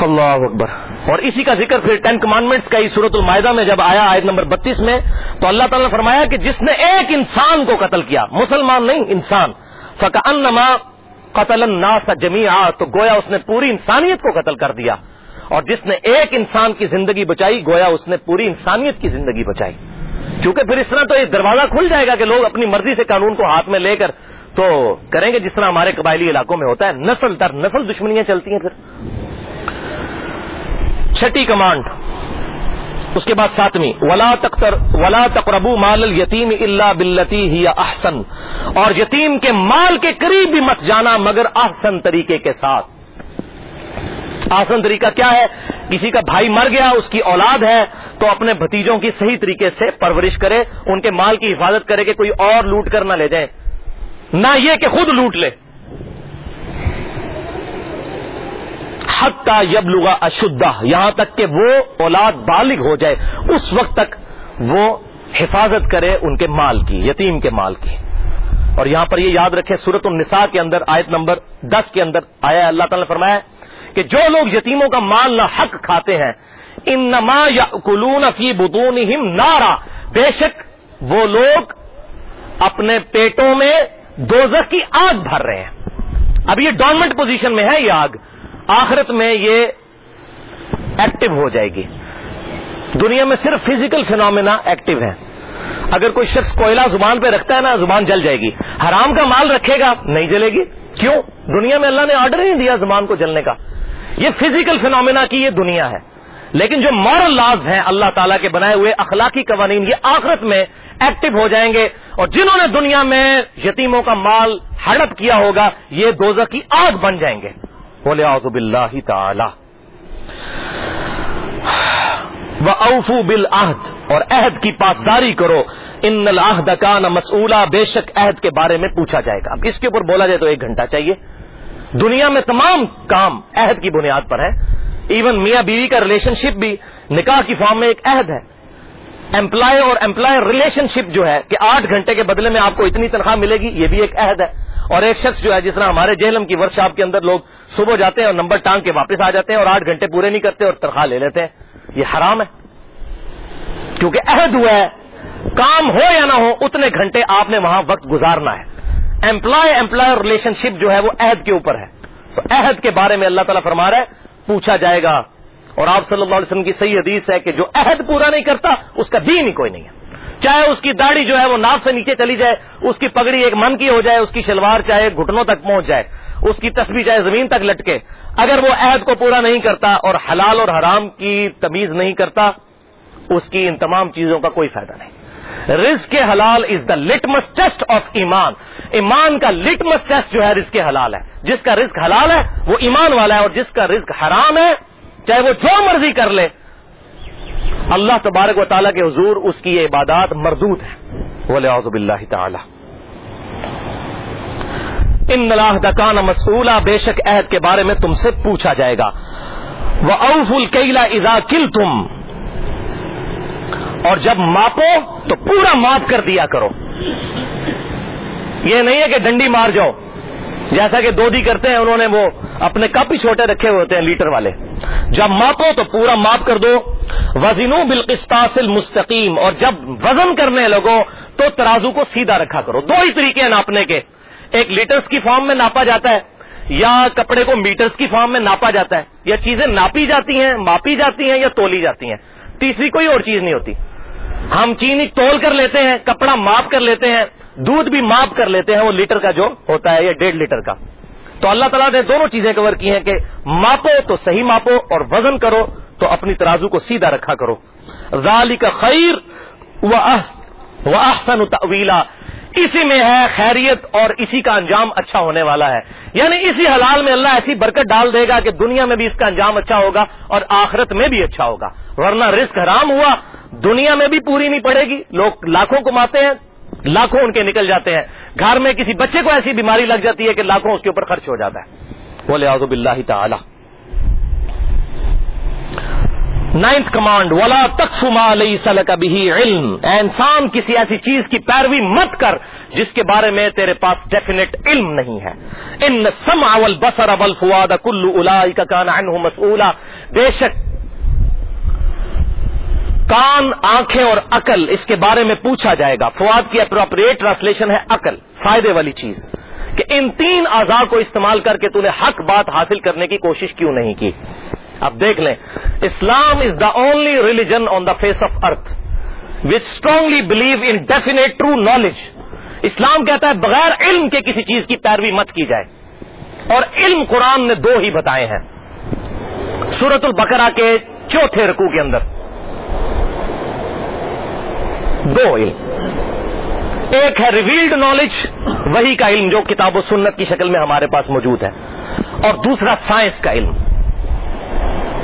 اللہ اکبر۔ اور اسی کا ذکر پھر ٹین کمانڈمنٹس کا صورت المائدہ میں جب آیا آیت نمبر بتیس میں، تو اللہ تعالیٰ نے فرمایا کہ جس نے ایک انسان کو قتل کیا، مسلمان نہیں، انسان۔ فکا قتل الناس جميعا تو گویا اس نے پوری انسانیت کو قتل کر دیا۔ اور جس نے ایک انسان کی زندگی بچائی، گویا اس نے پوری انسانیت کی زندگی بچائی۔ کیونکہ پھر اس طرح تو یہ دروازہ کھل جائے گا کہ لوگ اپنی مرضی سے قانون کو ہاتھ میں لے کر تو کریں گے، جس طرح ہمارے قبائلی علاقوں میں ہوتا ہے۔ نسل در نسل دشمنیاں چلتی ہیں پھر۔ چھٹی کمانڈ۔ اس کے بعد ساتویں، ولا تختر ولا تقربو مال یتیم اللہ بلتی ہی احسن اور یتیم کے مال کے قریب بھی مت جانا مگر احسن طریقے کے ساتھ۔ آسن طریقہ کیا ہے؟ کسی کا بھائی مر گیا، اس کی اولاد ہے، تو اپنے بھتیجوں کی صحیح طریقے سے پرورش کرے، ان کے مال کی حفاظت کرے کہ کوئی اور لوٹ کر نہ لے جائے۔ نہ یہ کہ خود لوٹ لے۔ حق کا یب لگا اشدہ یہاں تک کہ وہ اولاد بالغ ہو جائے، اس وقت تک وہ حفاظت کرے ان کے مال کی، یتیم کے مال کی۔ اور یہاں پر یہ یاد رکھے سورت النساء کے اندر، آیت نمبر دس کے اندر آیا اللہ تعالی نے فرمایا کہ جو لوگ یتیموں کا مال نہ حق کھاتے ہیں ان نما یا کلون فی بدون نارا۔ بے شک وہ لوگ اپنے پیٹوں میں دوزخ کی آگ بھر رہے ہیں۔ اب یہ ڈورمنٹ پوزیشن میں ہے یہ آگ۔ آخرت میں یہ ایکٹیو ہو جائے گی۔ دنیا میں صرف فزیکل فینومینا ایکٹیو ہے اگر کوئی شخص کوئلہ زبان پہ رکھتا ہے نا، زبان جل جائے گی۔ حرام کا مال رکھے گا، نہیں جلے گی۔ کیوں؟ دنیا میں اللہ نے آرڈر نہیں دیا زبان کو جلنے کا۔ یہ فزیکل فینومینا کی یہ دنیا ہے۔ لیکن جو مورل لاز ہیں اللہ تعالیٰ کے بنائے ہوئے اخلاقی قوانین، یہ آخرت میں ایکٹیو ہو جائیں گے۔ اور جنہوں نے دنیا میں یتیموں کا مال ہڑپ کیا ہوگا، یہ دوزہ کی آگ بن جائیں گے۔ بولے آزب اللہ تعالی وہ اوفو بل عہد اور عہد کی پاسداری کرو۔ ان العہد کا نہ مسولہ بے شک عہد کے بارے میں پوچھا جائے گا۔ اب اس کے اوپر بولا جائے تو ایک گھنٹہ چاہیے۔ دنیا میں تمام کام عہد کی بنیاد پر ہے ایون میاں بیوی کا ریلیشن شپ بھی نکاح کی فارم میں ایک عہد ہے۔ امپلائی اور امپلائر ریلیشن شپ جو ہے کہ آٹھ گھنٹے کے بدلے میں آپ کو اتنی تنخواہ ملے گی، یہ بھی ایک عہد ہے۔ اور ایک شخص جو ہے جس طرح ہمارے جہلم کی ورک شاپ کے اندر لوگ صبح جاتے ہیں اور نمبر ٹانگ کے واپس آ جاتے ہیں اور آٹھ گھنٹے پورے نہیں کرتے اور تنخواہ لے لیتے ہیں۔ یہ حرام ہے۔ کیونکہ عہد ہوا ہے۔ کام ہو یا نہ ہو، اتنے گھنٹے آپ نے وہاں وقت گزارنا ہے۔ امپلائی امپلائر ریلیشن شپ جو ہے وہ عہد کے اوپر ہے۔ تو عہد کے بارے میں اللہ تعالیٰ فرما رہا ہے، پوچھا جائے گا۔ اور آپ صلی اللہ علیہ وسلم کی صحیح حدیث ہے کہ جو عہد پورا نہیں کرتا، اس کا دین ہی کوئی نہیں ہے۔ چاہے اس کی داڑھی جو ہے وہ ناف سے نیچے چلی جائے، اس کی پگڑی ایک من کی ہو جائے، اس کی شلوار چاہے گھٹنوں تک پہنچ جائے، اس کی تصویر چاہے زمین تک لٹکے، اگر وہ عہد کو پورا نہیں کرتا اور حلال اور حرام کی تمیز نہیں کرتا، اس کی ان تمام چیزوں کا کوئی فائدہ نہیں۔ رزق حلال is the litmus test of ایمان۔ ایمان کا لٹمس ٹیسٹ جو ہے رزق حلال ہے۔ جس کا رزق حلال ہے، وہ ایمان والا ہے اور جس کا رزق حرام ہے، چاہے وہ جو مرضی کر لے اللہ تبارک و تعالیٰ کے حضور اس کی یہ عبادات مردود ہے بولے آزب اللہ تعالی۔ ان اللہ دکان مسولہ بے شک عہد کے بارے میں تم سے پوچھا جائے گا۔ وہ اوف الکیلا اذا کل تم اور جب ماپو تو پورا ماپ کر دیا کرو۔ یہ نہیں ہے کہ ڈنڈی مار جاؤ۔ جیسا کہ دودی کرتے ہیں انہوں نے وہ اپنے کپ ہی چھوٹے رکھے ہوئے ہوتے ہیں لیٹر والے۔ جب ماپو تو پورا ماپ کر دو۔ وزنو بالقسطاس المستقیم۔ اور جب وزن کرنے لگو تو ترازو کو سیدھا رکھا کرو۔ دو ہی طریقے ہیں ناپنے کے۔ ایک لیٹرز کی فارم میں ناپا جاتا ہے، یا کپڑے کو میٹرز کی فارم میں ناپا جاتا ہے۔ یا چیزیں ناپی جاتی ہیں، ماپی جاتی ہیں یا تولی جاتی ہیں۔ تیسری کوئی اور چیز نہیں ہوتی۔ ہم چینی تول کر لیتے ہیں، کپڑا ماپ کر لیتے ہیں، دودھ بھی ماپ کر لیتے ہیں، وہ لیٹر کا جو ہوتا ہے یا ڈیڑھ لیٹر کا۔ تو اللہ تعالیٰ نے دونوں چیزیں کور کی ہیں کہ ماپو تو صحیح ماپو اور وزن کرو تو اپنی ترازو کو سیدھا رکھا کرو۔ ذالی کا خیر و احسن تویلا اسی میں ہے خیریت اور اسی کا انجام اچھا ہونے والا ہے۔ یعنی اسی حلال میں اللہ ایسی برکت ڈال دے گا کہ دنیا میں بھی اس کا انجام اچھا ہوگا اور آخرت میں بھی اچھا ہوگا۔ ورنہ رسک حرام ہوا، دنیا میں بھی پوری نہیں پڑے گی۔ لوگ لاکھوں کماتے ہیں، لاکھوں ان کے نکل جاتے ہیں۔ گھر میں کسی بچے کو ایسی بیماری لگ جاتی ہے کہ لاکھوں اس کے اوپر خرچ ہو جاتا ہے۔ بولے آزب اللہ تعالی۔ نائنتھ کمانڈ ولا تقسما علیہ سل کبھی علم۔ انسان، کسی ایسی چیز کی پیروی مت کر جس کے بارے میں تیرے پاس ڈیفینیٹ علم نہیں ہے۔ ان سم اول بسر اول فواد کلو الا کا کانا مسولا بے شک کان، آنکھیں اور عقل، اس کے بارے میں پوچھا جائے گا۔ فواد کی اپروپریٹ ٹرانسلیشن ہے عقل، فائدے والی چیز۔ کہ ان تین اعضاء کو استعمال کر کے تو نے حق بات حاصل کرنے کی کوشش کیوں نہیں کی؟ اب دیکھ لیں، اسلام is the only religion on the face of earth which strongly believe in definite true knowledge اسلام کہتا ہے بغیر علم کے کسی چیز کی پیروی مت کی جائے۔ اور علم قرآن نے دو ہی بتائے ہیں۔ سورت البقرہ کے چوتھے رکوع کے اندر۔ دو علم ایک ہے ریویلڈ نالج وہی کا علم جو کتاب و سنت کی شکل میں ہمارے پاس موجود ہے۔ اور دوسرا سائنس کا علم۔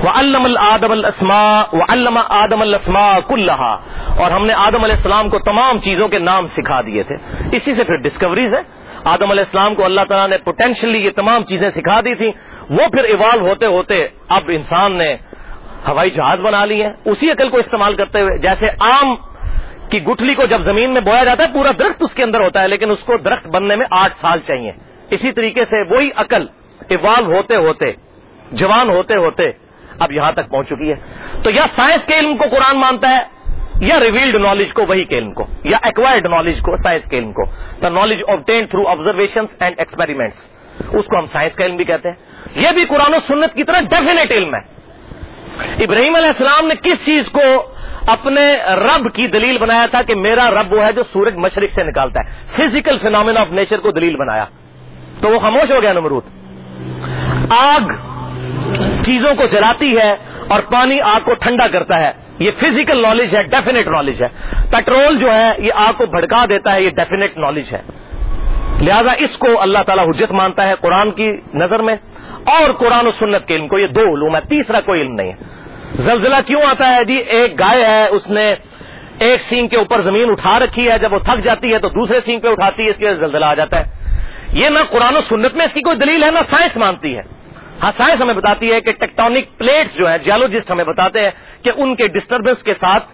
وہ علم العدم السما و علامہ آدم السما کلحا اور ہم نے آدم علیہ السلام کو تمام چیزوں کے نام سکھا دیے تھے۔ اسی سے پھر ڈسکوریز ہے آدم علیہ السلام کو اللہ تعالیٰ نے پوٹینشلی یہ تمام چیزیں سکھا دی تھی وہ پھر ایوالو ہوتے ہوتے اب انسان نے ہوائی جہاز بنا لی ہے۔ اسی عقل کو استعمال کرتے ہوئے، جیسے عام کی گٹھلی کو جب زمین میں بویا جاتا ہے، پورا درخت اس کے اندر ہوتا ہے، لیکن اس کو درخت بننے میں آٹھ سال چاہیے۔ اسی طریقے سے وہی عقل ایوالو ہوتے ہوتے، جوان ہوتے ہوتے اب یہاں تک پہنچ چکی ہے۔ تو یا سائنس کے علم کو قرآن مانتا ہے، یا ریویلڈ نالج کو، وہی کے علم کو، یا ایکوائرڈ نالج کو سائنس کے علم کو۔ The knowledge obtain through observation and experiments اس کو ہم سائنس کا علم بھی کہتے ہیں۔ یہ بھی قرآن و سنت کی طرح ڈیفینیٹ علم ہے۔ ابراہیم علیہ السلام نے کس چیز کو اپنے رب کی دلیل بنایا تھا کہ میرا رب وہ ہے جو سورج مشرق سے نکالتا ہے۔ فزیکل فینومینا آف نیچر کو دلیل بنایا۔ تو وہ خاموش ہو گیا نمرود آگ چیزوں کو جلاتی ہے اور پانی آگ کو ٹھنڈا کرتا ہے۔ یہ فزیکل نالج ہے ڈیفینیٹ نالج ہے۔ پیٹرول جو ہے، یہ آگ کو بھڑکا دیتا ہے، یہ ڈیفینیٹ نالج ہے۔ لہذا اس کو اللہ تعالیٰ حجت مانتا ہے قرآن کی نظر میں۔ اور قرآن و سنت کے علم کو، یہ دو علوم ہے تیسرا کوئی علم نہیں ہے۔ زلزلہ کیوں آتا ہے جی؟ ایک گائے ہے، اس نے ایک سینگ کے اوپر زمین اٹھا رکھی ہے، جب وہ تھک جاتی ہے تو دوسرے سینگ پہ اٹھاتی ہے، اس کے زلزلہ آ جاتا ہے۔ یہ نہ قرآن و سنت میں اس کی کوئی دلیل ہے، نہ سائنس مانتی ہے۔ ہاں سائنس ہمیں بتاتی ہے کہ ٹیکٹونک پلیٹس جو ہے جیولوجسٹ ہمیں بتاتے ہیں کہ ان کے ڈسٹربنس کے ساتھ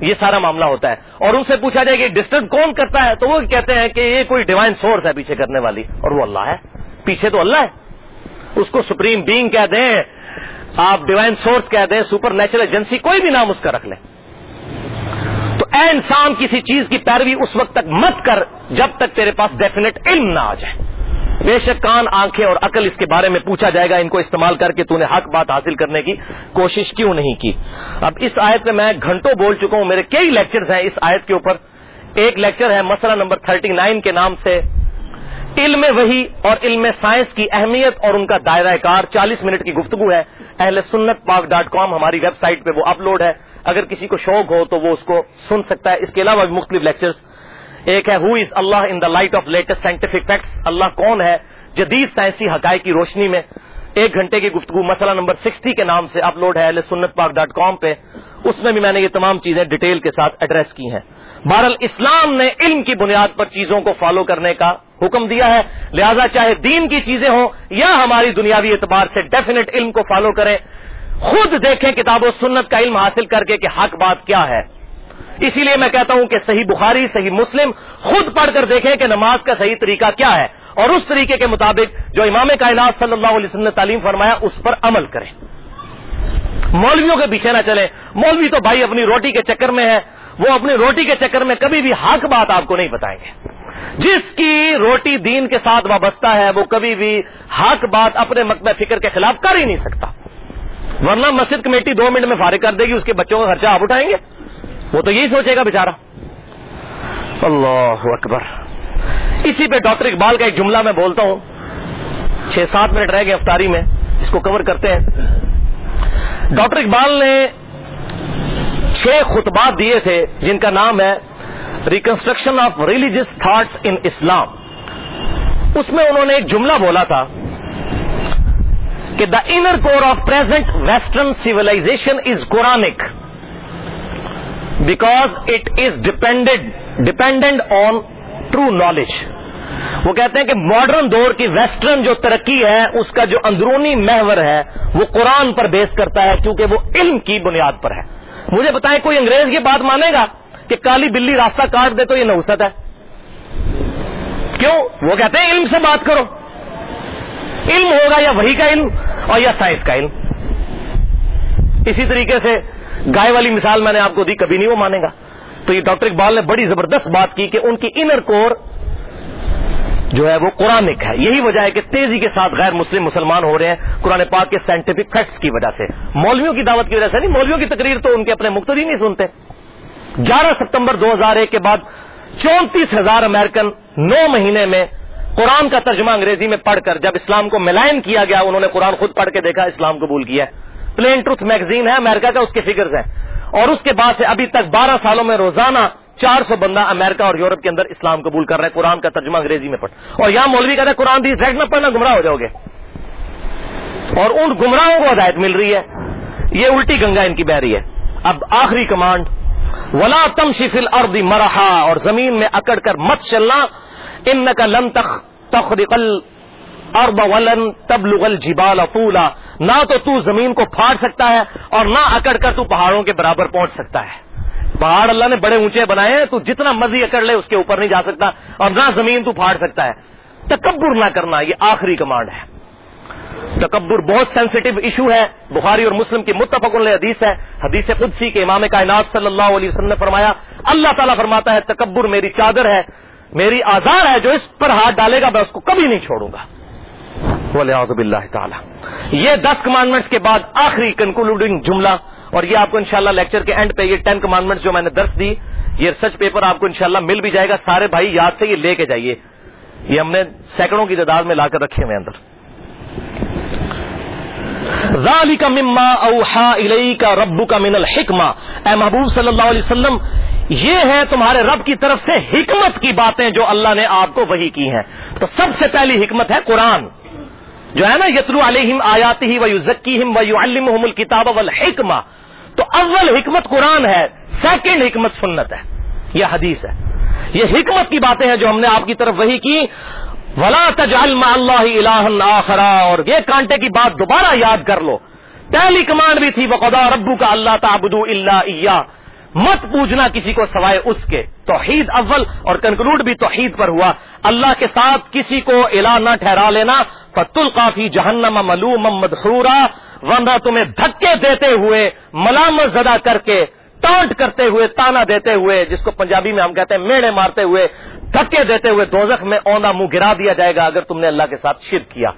یہ سارا معاملہ ہوتا ہے۔ اور ان سے پوچھا جائے کہ ڈسٹرب کون کرتا ہے؟ تو وہ کہتے ہیں کہ یہ کوئی ڈیوائن سورس ہے پیچھے کرنے والی، اور وہ اللہ ہے۔ پیچھے تو اللہ ہے۔ اس کو سپریم بینگ کہہ دیں۔ آپ ڈیوائن سورس کہہ دیں سپر نیچرل ایجنسی کوئی بھی نام اس کا رکھ لیں۔ تو اے انسان کسی چیز کی پیروی اس وقت تک مت کر جب تک تیرے پاس ڈیفینیٹ علم نہ آ جائے۔ بے شک کان، آنکھیں اور عقل اس کے بارے میں پوچھا جائے گا، ان کو استعمال کر کے تو نے حق بات حاصل کرنے کی کوشش کیوں نہیں کی۔ اب اس آیت میں میں گھنٹوں بول چکا ہوں، میرے کئی لیکچرز ہیں اس آیت کے اوپر۔ ایک لیکچر ہے مسئلہ نمبر 39 کے نام سے۔ علم وہی اور علم سائنس کی اہمیت اور ان کا دائرہ کار چالیس منٹ کی گفتگو ہے۔ اہل سنت پاک ڈاٹ کام ہماری ویب سائٹ پہ وہ اپلوڈ ہے۔ اگر کسی کو شوق ہو تو وہ اس کو سن سکتا ہے۔ اس کے علاوہ بھی مختلف لیکچرز۔ ایک ہے who is Allah in the light of latest scientific facts اللہ کون ہے؟ جدید سائنسی حقائق کی روشنی میں۔ ایک گھنٹے کی گفتگو مسئلہ نمبر سکسٹی کے نام سے اپلوڈ ہے اہل سنت پاک ڈاٹ کام پہ۔ اس میں بھی میں نے یہ تمام چیزیں ڈیٹیل کے ساتھ ایڈریس کی ہیں۔ بہرحال اسلام نے علم کی بنیاد پر چیزوں کو فالو کرنے کا حکم دیا ہے۔ لہذا چاہے دین کی چیزیں ہوں یا ہماری دنیاوی اعتبار سے ڈیفینیٹ علم کو فالو کریں، خود دیکھیں کتاب و سنت کا علم حاصل کر کے کہ حق بات کیا ہے۔ اسی لیے میں کہتا ہوں کہ صحیح بخاری، صحیح مسلم، خود پڑھ کر دیکھیں کہ نماز کا صحیح طریقہ کیا ہے اور اس طریقے کے مطابق جو امام کائنات صلی اللہ علیہ وسلم نے تعلیم فرمایا، اس پر عمل کریں۔ مولویوں کے پیچھے نہ چلے مولوی تو بھائی اپنی روٹی کے چکر میں ہے۔ وہ اپنی روٹی کے چکر میں کبھی بھی حق بات آپ کو نہیں بتائیں گے۔ جس کی روٹی دین کے ساتھ وابستہ ہے، وہ کبھی بھی حق بات اپنے مکبہ فکر کے خلاف کر ہی نہیں سکتا۔ ورنہ مسجد کمیٹی دو منٹ میں فارغ کر دے گی، اس کے بچوں کا خرچہ آپ اٹھائیں گے۔ وہ تو یہی سوچے گا بےچارا اللہ اکبر۔ اسی پہ ڈاکٹر اقبال کا ایک جملہ میں بولتا ہوں۔ چھ سات منٹ رہ گئے افطاری میں، اس کو کور کرتے ہیں۔ ڈاکٹر اقبال نے چھ خطبات دیے تھے جن کا نام ہے reconstruction of religious thoughts in اسلام اس میں انہوں نے ایک جملہ بولا تھا کہ the inner core of present western civilization is Quranic because it is depended dependent on true knowledge وہ کہتے ہیں کہ ماڈرن دور کی ویسٹرن جو ترقی ہے، اس کا جو اندرونی محور ہے، وہ قرآن پر بیس کرتا ہے کیونکہ وہ علم کی بنیاد پر ہے۔ مجھے بتائیں، کوئی انگریز یہ بات مانے گا کہ کالی بلی راستہ کاٹ دے تو یہ نوسط ہے؟ کیوں؟ وہ کہتے ہیں، علم سے بات کرو۔ علم ہوگا یا وہی کا علم اور یا سائنس کا علم۔ اسی طریقے سے گائے والی مثال میں نے آپ کو دی، کبھی نہیں وہ مانے گا۔ تو یہ ڈاکٹر اقبال نے بڑی زبردست بات کی کہ ان کی انر کور جو ہے وہ قرآن ہے۔ یہی وجہ ہے کہ تیزی کے ساتھ غیر مسلم مسلمان ہو رہے ہیں۔ قرآن پاک کے سائنٹیفک فیکٹس کی وجہ سے۔ مولویوں کی دعوت کی وجہ سے نہیں، مولویوں کی تقریر تو ان کے اپنے مقتدی نہیں سنتے۔ گیارہ ستمبر دو ہزار ایک کے بعد چونتیس ہزار امیرکن نو مہینے میں قرآن کا ترجمہ انگریزی میں پڑھ کر جب اسلام کو ملائن کیا گیا، انہوں نے قرآن خود پڑھ کے دیکھا، اسلام قبول کیا ہے۔ پلین ٹروتھ میگزین ہے امریکہ کا اس کے فگرز ہیں۔ اور اس کے بعد سے ابھی تک بارہ سالوں میں روزانہ چار سو بندہ امریکہ اور یورپ کے اندر اسلام قبول کر رہے ہیں۔ قرآن کا ترجمہ انگریزی میں پڑھ۔ اور یہاں مولوی کہتے ہیں قرآن دی ڈائریکٹ میں پڑھنا گمراہ ہو جاؤ گے۔ اور ان گمراہوں کو ہدایت مل رہی ہے۔ یہ الٹی گنگا ان کی بہ رہی ہے۔ اب آخری کمانڈ، ولا تم شفل اردی مرحا۔ اور زمین میں اکڑ کر مت چلنا۔ ان کا لن تخ تخل ارب ولن تبلغ الجبال طولا۔ نہ تو تو زمین کو پھاڑ سکتا ہے اور نہ اکڑ کر تو پہاڑوں کے برابر پہنچ سکتا ہے۔ پہاڑ اللہ نے بڑے اونچے بنائے ہیں، تو جتنا مرضی اکڑ لے، اس کے اوپر نہیں جا سکتا اور نہ زمین تو پھاڑ سکتا ہے۔ تکبر نہ کرنا، یہ آخری کمانڈ ہے۔ تکبر بہت سینسٹیو ایشو ہے۔ بخاری اور مسلم کی متفق حدیث ہے۔ حدیث قدسی کے امام کائنات صلی اللہ علیہ وسلم نے فرمایا، اللہ تعالیٰ فرماتا ہے، تکبر میری چادر ہے، میری آزار ہے، جو اس پر ہاتھ ڈالے گا، میں اس کو کبھی نہیں چھوڑوں گا۔ اللہ تعالی۔ یہ دس کمانڈمنٹس کے بعد آخری کنکلوڈنگ جملہ اور یہ آپ کو انشاءاللہ لیکچر کے اینڈ پہ یہ ٹین کمانڈمنٹس جو میں نے درس دی، یہ ریسرچ پیپر آپ کو انشاءاللہ مل بھی جائے گا. سارے بھائی یاد سے یہ لے کے جائیے. یہ ہم نے سینکڑوں کی تعداد میں لا کر رکھے ہوئے اندر. کا مما اوہا الئی کا ربو کا من الحکمہ. اے محبوب صلی اللہ علیہ وسلم، یہ ہے تمہارے رب کی طرف سے حکمت کی باتیں جو اللہ نے آپ کو وہی کی ہیں. تو سب سے پہلی حکمت ہے قرآن. جو ہے نا یترو علیہم آیات ہی و ذکی و یو الم الکتاب والحکمہ. تو اول حکمت قرآن ہے سیکنڈ حکمت سنت ہے۔ یہ حدیث ہے۔ یہ حکمت کی باتیں ہیں جو ہم نے آپ کی طرف وہی کی۔ ولا تجعل مع اللہ الہ آخرا۔ اور یہ کانٹے کی بات دوبارہ یاد کر لو۔ پہلی کمانڈ بھی تھی وقدا ربو کا اللہ تعبدو اللہ مت پوجنا کسی کو سوائے اس کے۔ توحید اول اور کنکلوڈ بھی توحید پر ہوا۔ اللہ کے ساتھ کسی کو الا نہ ٹھہرا لینا۔ فت القافی جہنم ملوم مدحورا۔ ورنہ تمہیں دھکے دیتے ہوئے، ملامت زدہ کر کے، ٹانٹ کرتے ہوئے، تانا دیتے ہوئے، جس کو پنجابی میں ہم کہتے ہیں میڑے مارتے ہوئے، دھکے دیتے ہوئے دوزخ میں اونا منہ گرا دیا جائے گا اگر تم نے اللہ کے ساتھ شرک کیا۔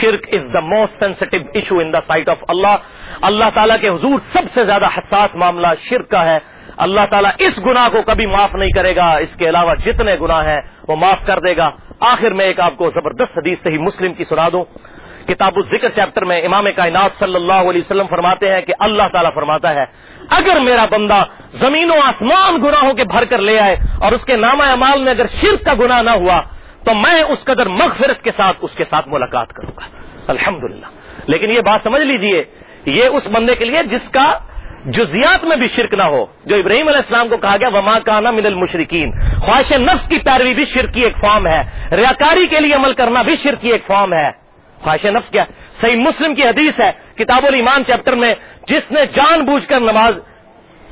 شرک is the most sensitive issue in the sight of اللہ اللہ تعالیٰ کے حضور سب سے زیادہ حساس معاملہ شرک کا ہے۔ اللہ تعالیٰ اس گناہ کو کبھی معاف نہیں کرے گا، اس کے علاوہ جتنے گناہ ہیں وہ معاف کر دے گا۔ آخر میں ایک آپ کو زبردست حدیث سے ہی مسلم کی سنا دوں۔ کتاب الذکر چیپٹر میں امام کائنات صلی اللہ علیہ وسلم فرماتے ہیں کہ اللہ تعالیٰ فرماتا ہے، اگر میرا بندہ زمین و آسمان گناہوں کے بھر کر لے آئے اور اس کے نامہ اعمال میں اگر شرک کا گناہ نہ ہوا، تو میں اس قدر مغفرت کے ساتھ اس کے ساتھ ملاقات کروں گا۔ الحمد لیکن یہ بات سمجھ لیجیے، یہ اس بندے کے لیے جس کا جزیات میں بھی شرک نہ ہو۔ جو ابراہیم علیہ السلام کو کہا گیا، وما کانا من المشرقین خواہش نفس کی پیروی بھی شرک کی ایک فارم ہے۔ ریاکاری کے لیے عمل کرنا بھی شرک کی ایک فارم ہے۔ خواہش نفس کیا؟ صحیح مسلم کی حدیث ہے، کتاب الایمان چیپٹر میں، جس نے جان بوجھ کر نماز،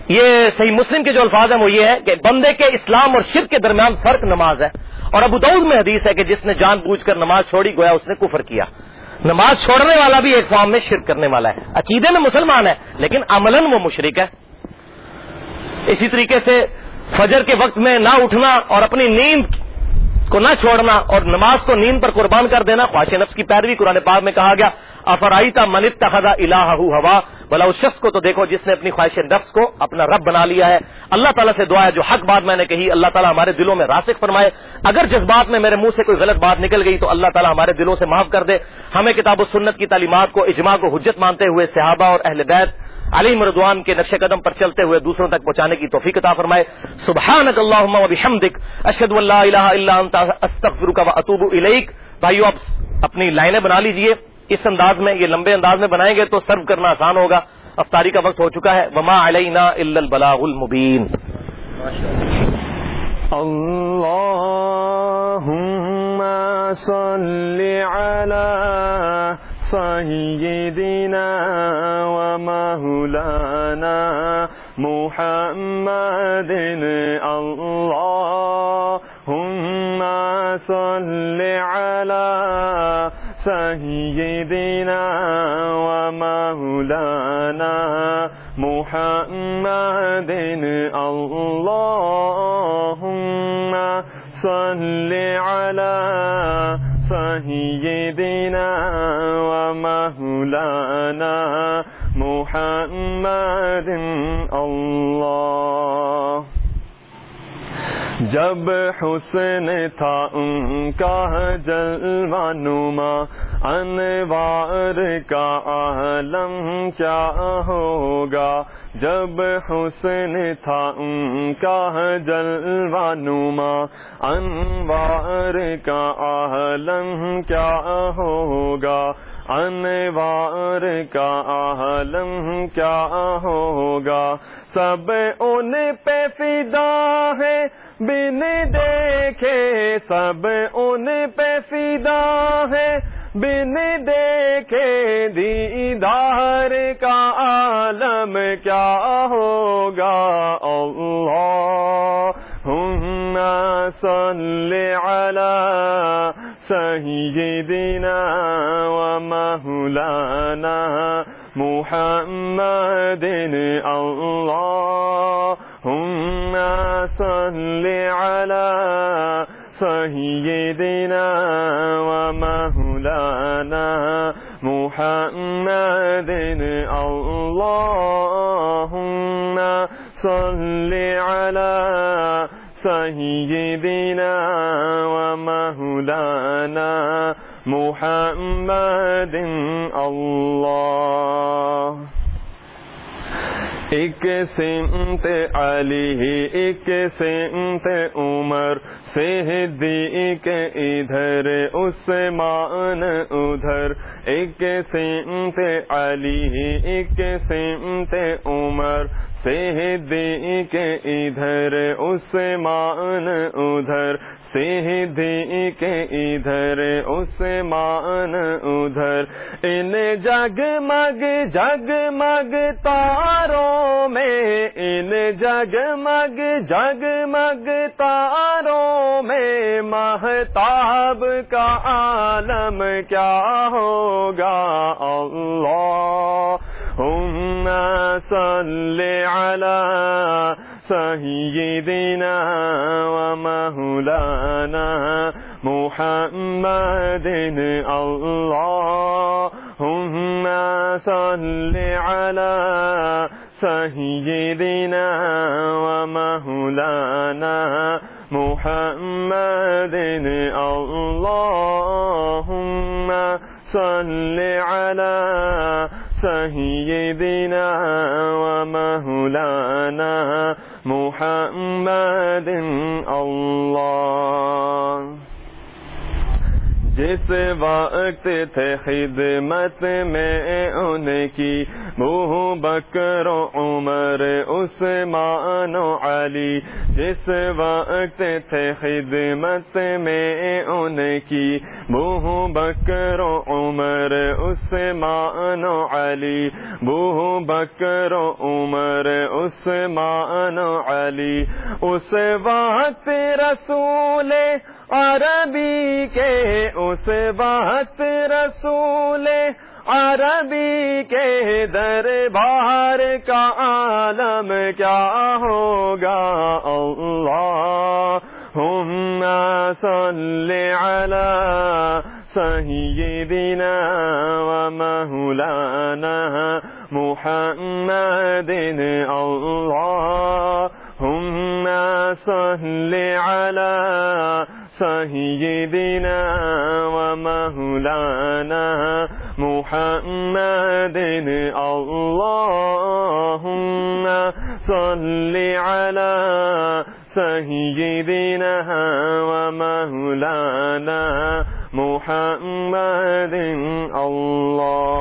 یہ صحیح مسلم کے جو الفاظ ہیں، وہ یہ ہے کہ بندے کے اسلام اور شرک کے درمیان فرق نماز ہے۔ اور ابو دعود میں حدیث ہے کہ جس نے جان بوجھ کر نماز چھوڑی، گویا اس نے کفر کیا۔ نماز چھوڑنے والا بھی ایک فارم میں شرک کرنے والا ہے۔ عقیدے میں مسلمان ہے، لیکن عملاً وہ مشرک ہے۔ اسی طریقے سے فجر کے وقت میں نہ اٹھنا اور اپنی نیند کو نہ چھوڑنا اور نماز کو نیند پر قربان کر دینا خواہش نفس کی پیروی قرآن پاک میں کہا گیا افرائی تا منت تخذا الہ ہوا؟ بلا اس شخص کو تو دیکھو جس نے اپنی خواہش نفس کو اپنا رب بنا لیا ہے۔ اللہ تعالیٰ سے دعا ہے، جو حق بات میں نے کہی، اللہ تعالیٰ ہمارے دلوں میں راسک فرمائے۔ اگر جذبات میں میرے منہ سے کوئی غلط بات نکل گئی تو اللہ تعالیٰ ہمارے دلوں سے معاف کر دے۔ ہمیں کتاب و سنت کی تعلیمات کو، اجماع کو حجت مانتے ہوئے صحابہ اور اہل بیت علی مردوان کے نقش قدم پر چلتے ہوئے دوسروں تک پہنچانے کی توفیق عطا فرمائے۔ سبحانک اللہم و بحمدک اشہد ان لا الہ الا انت، استغفرک و اتوب الیک۔ بھائیو، آپ اپنی لائنیں بنا لیجیے۔ اس انداز میں، یہ لمبے انداز میں بنائیں گے تو سرو کرنا آسان ہوگا۔ افطاری کا وقت ہو چکا ہے۔ وما علینا الا البلاغ المبین۔ اللهم صل على سيدنا ومولانا محمد اللهم صل على سيدنا ومولانا محمد اللهم صل على سيدنا ومولانا محمد اللہ جب حسن تھا ان کا جلوہ نما انوار کا عالم کیا ہوگا؟ جب حسن تھا ان کا جلوانما انوار کا عالم کیا ہوگا؟ انوار کا عالم کیا ہوگا؟ سب ان پہ فدا ہے، بن دیکھے، سب ان پہ فدا ہے۔ بن دیکھے دیدار کا عالم کیا ہوگا؟ اللہم صل علی سیدنا ومولانا محمد اللہم صل علی سيدنا ومولانا محمد اللهم صل على سيدنا ومولانا محمد الله ایک سمت علی، ایک سمت عمر صدیق ادھر اس مان ادھر۔ ایک سمت علی، ایک سمت عمر صدیق ادھر عثمان ادھر۔ صدیق ادھر عثمان ادھر۔ ان جگ مگ جگ مگ تاروں میں، ان جگ مگ جگ مگ تاروں میں۔ محتاب کا عالم کیا ہوگا؟ اللہ۔ ہم صل علی سيدنا ومولانا محمد اللهم صل على سيدنا ومولانا محمد اللهم صل على سيدنا ومولانا محمد الله جس وقت تھے خدمت میں ان کی منہ بکر عمر، عثمان و علی، جس وقت تھے خدمت میں ان کی بوہ بکر عمر، عثمان و علی، بوہ بکر عمر، عثمان و علی، اس وقت رسول عربی کے اس وقت رسول، عربی کے دربار کا عالم کیا ہوگا؟ اللہ ہم صل علی سیدنا و مولانا محمد اللہ ہم صل علی سیدنا و مولانا محمد اللهم صل على سيدنا ومولانا محمد الله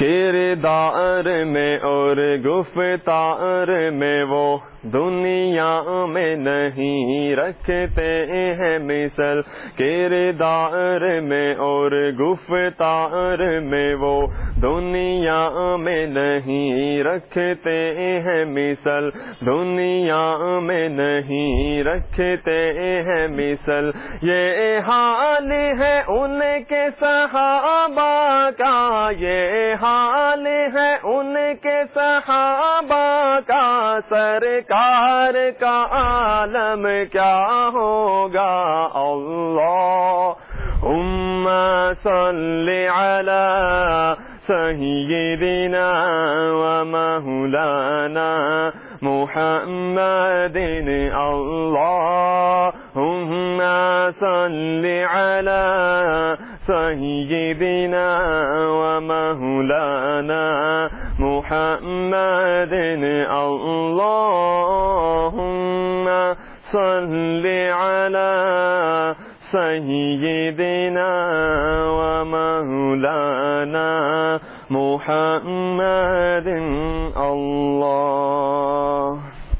کردار میں اور گفتار میں وہ دنیا میں نہیں رکھتے ہیں مثل، کردار میں اور گفتار میں وہ دنیا میں نہیں رکھتے ہیں مثل، دنیا میں نہیں رکھتے ہیں مثل۔ یہ حال ہے ان کے صحابہ کا، یہ حال ہے ان کے صحابہ کا۔ سر سرکار کا عالم کیا ہوگا؟ اللہ ام صلی علی سیدنا و مولانا محمد اللهم صل على سيدنا ومولانا محمد اللهم صل على صحیح دینا و مولانا محمد اللہ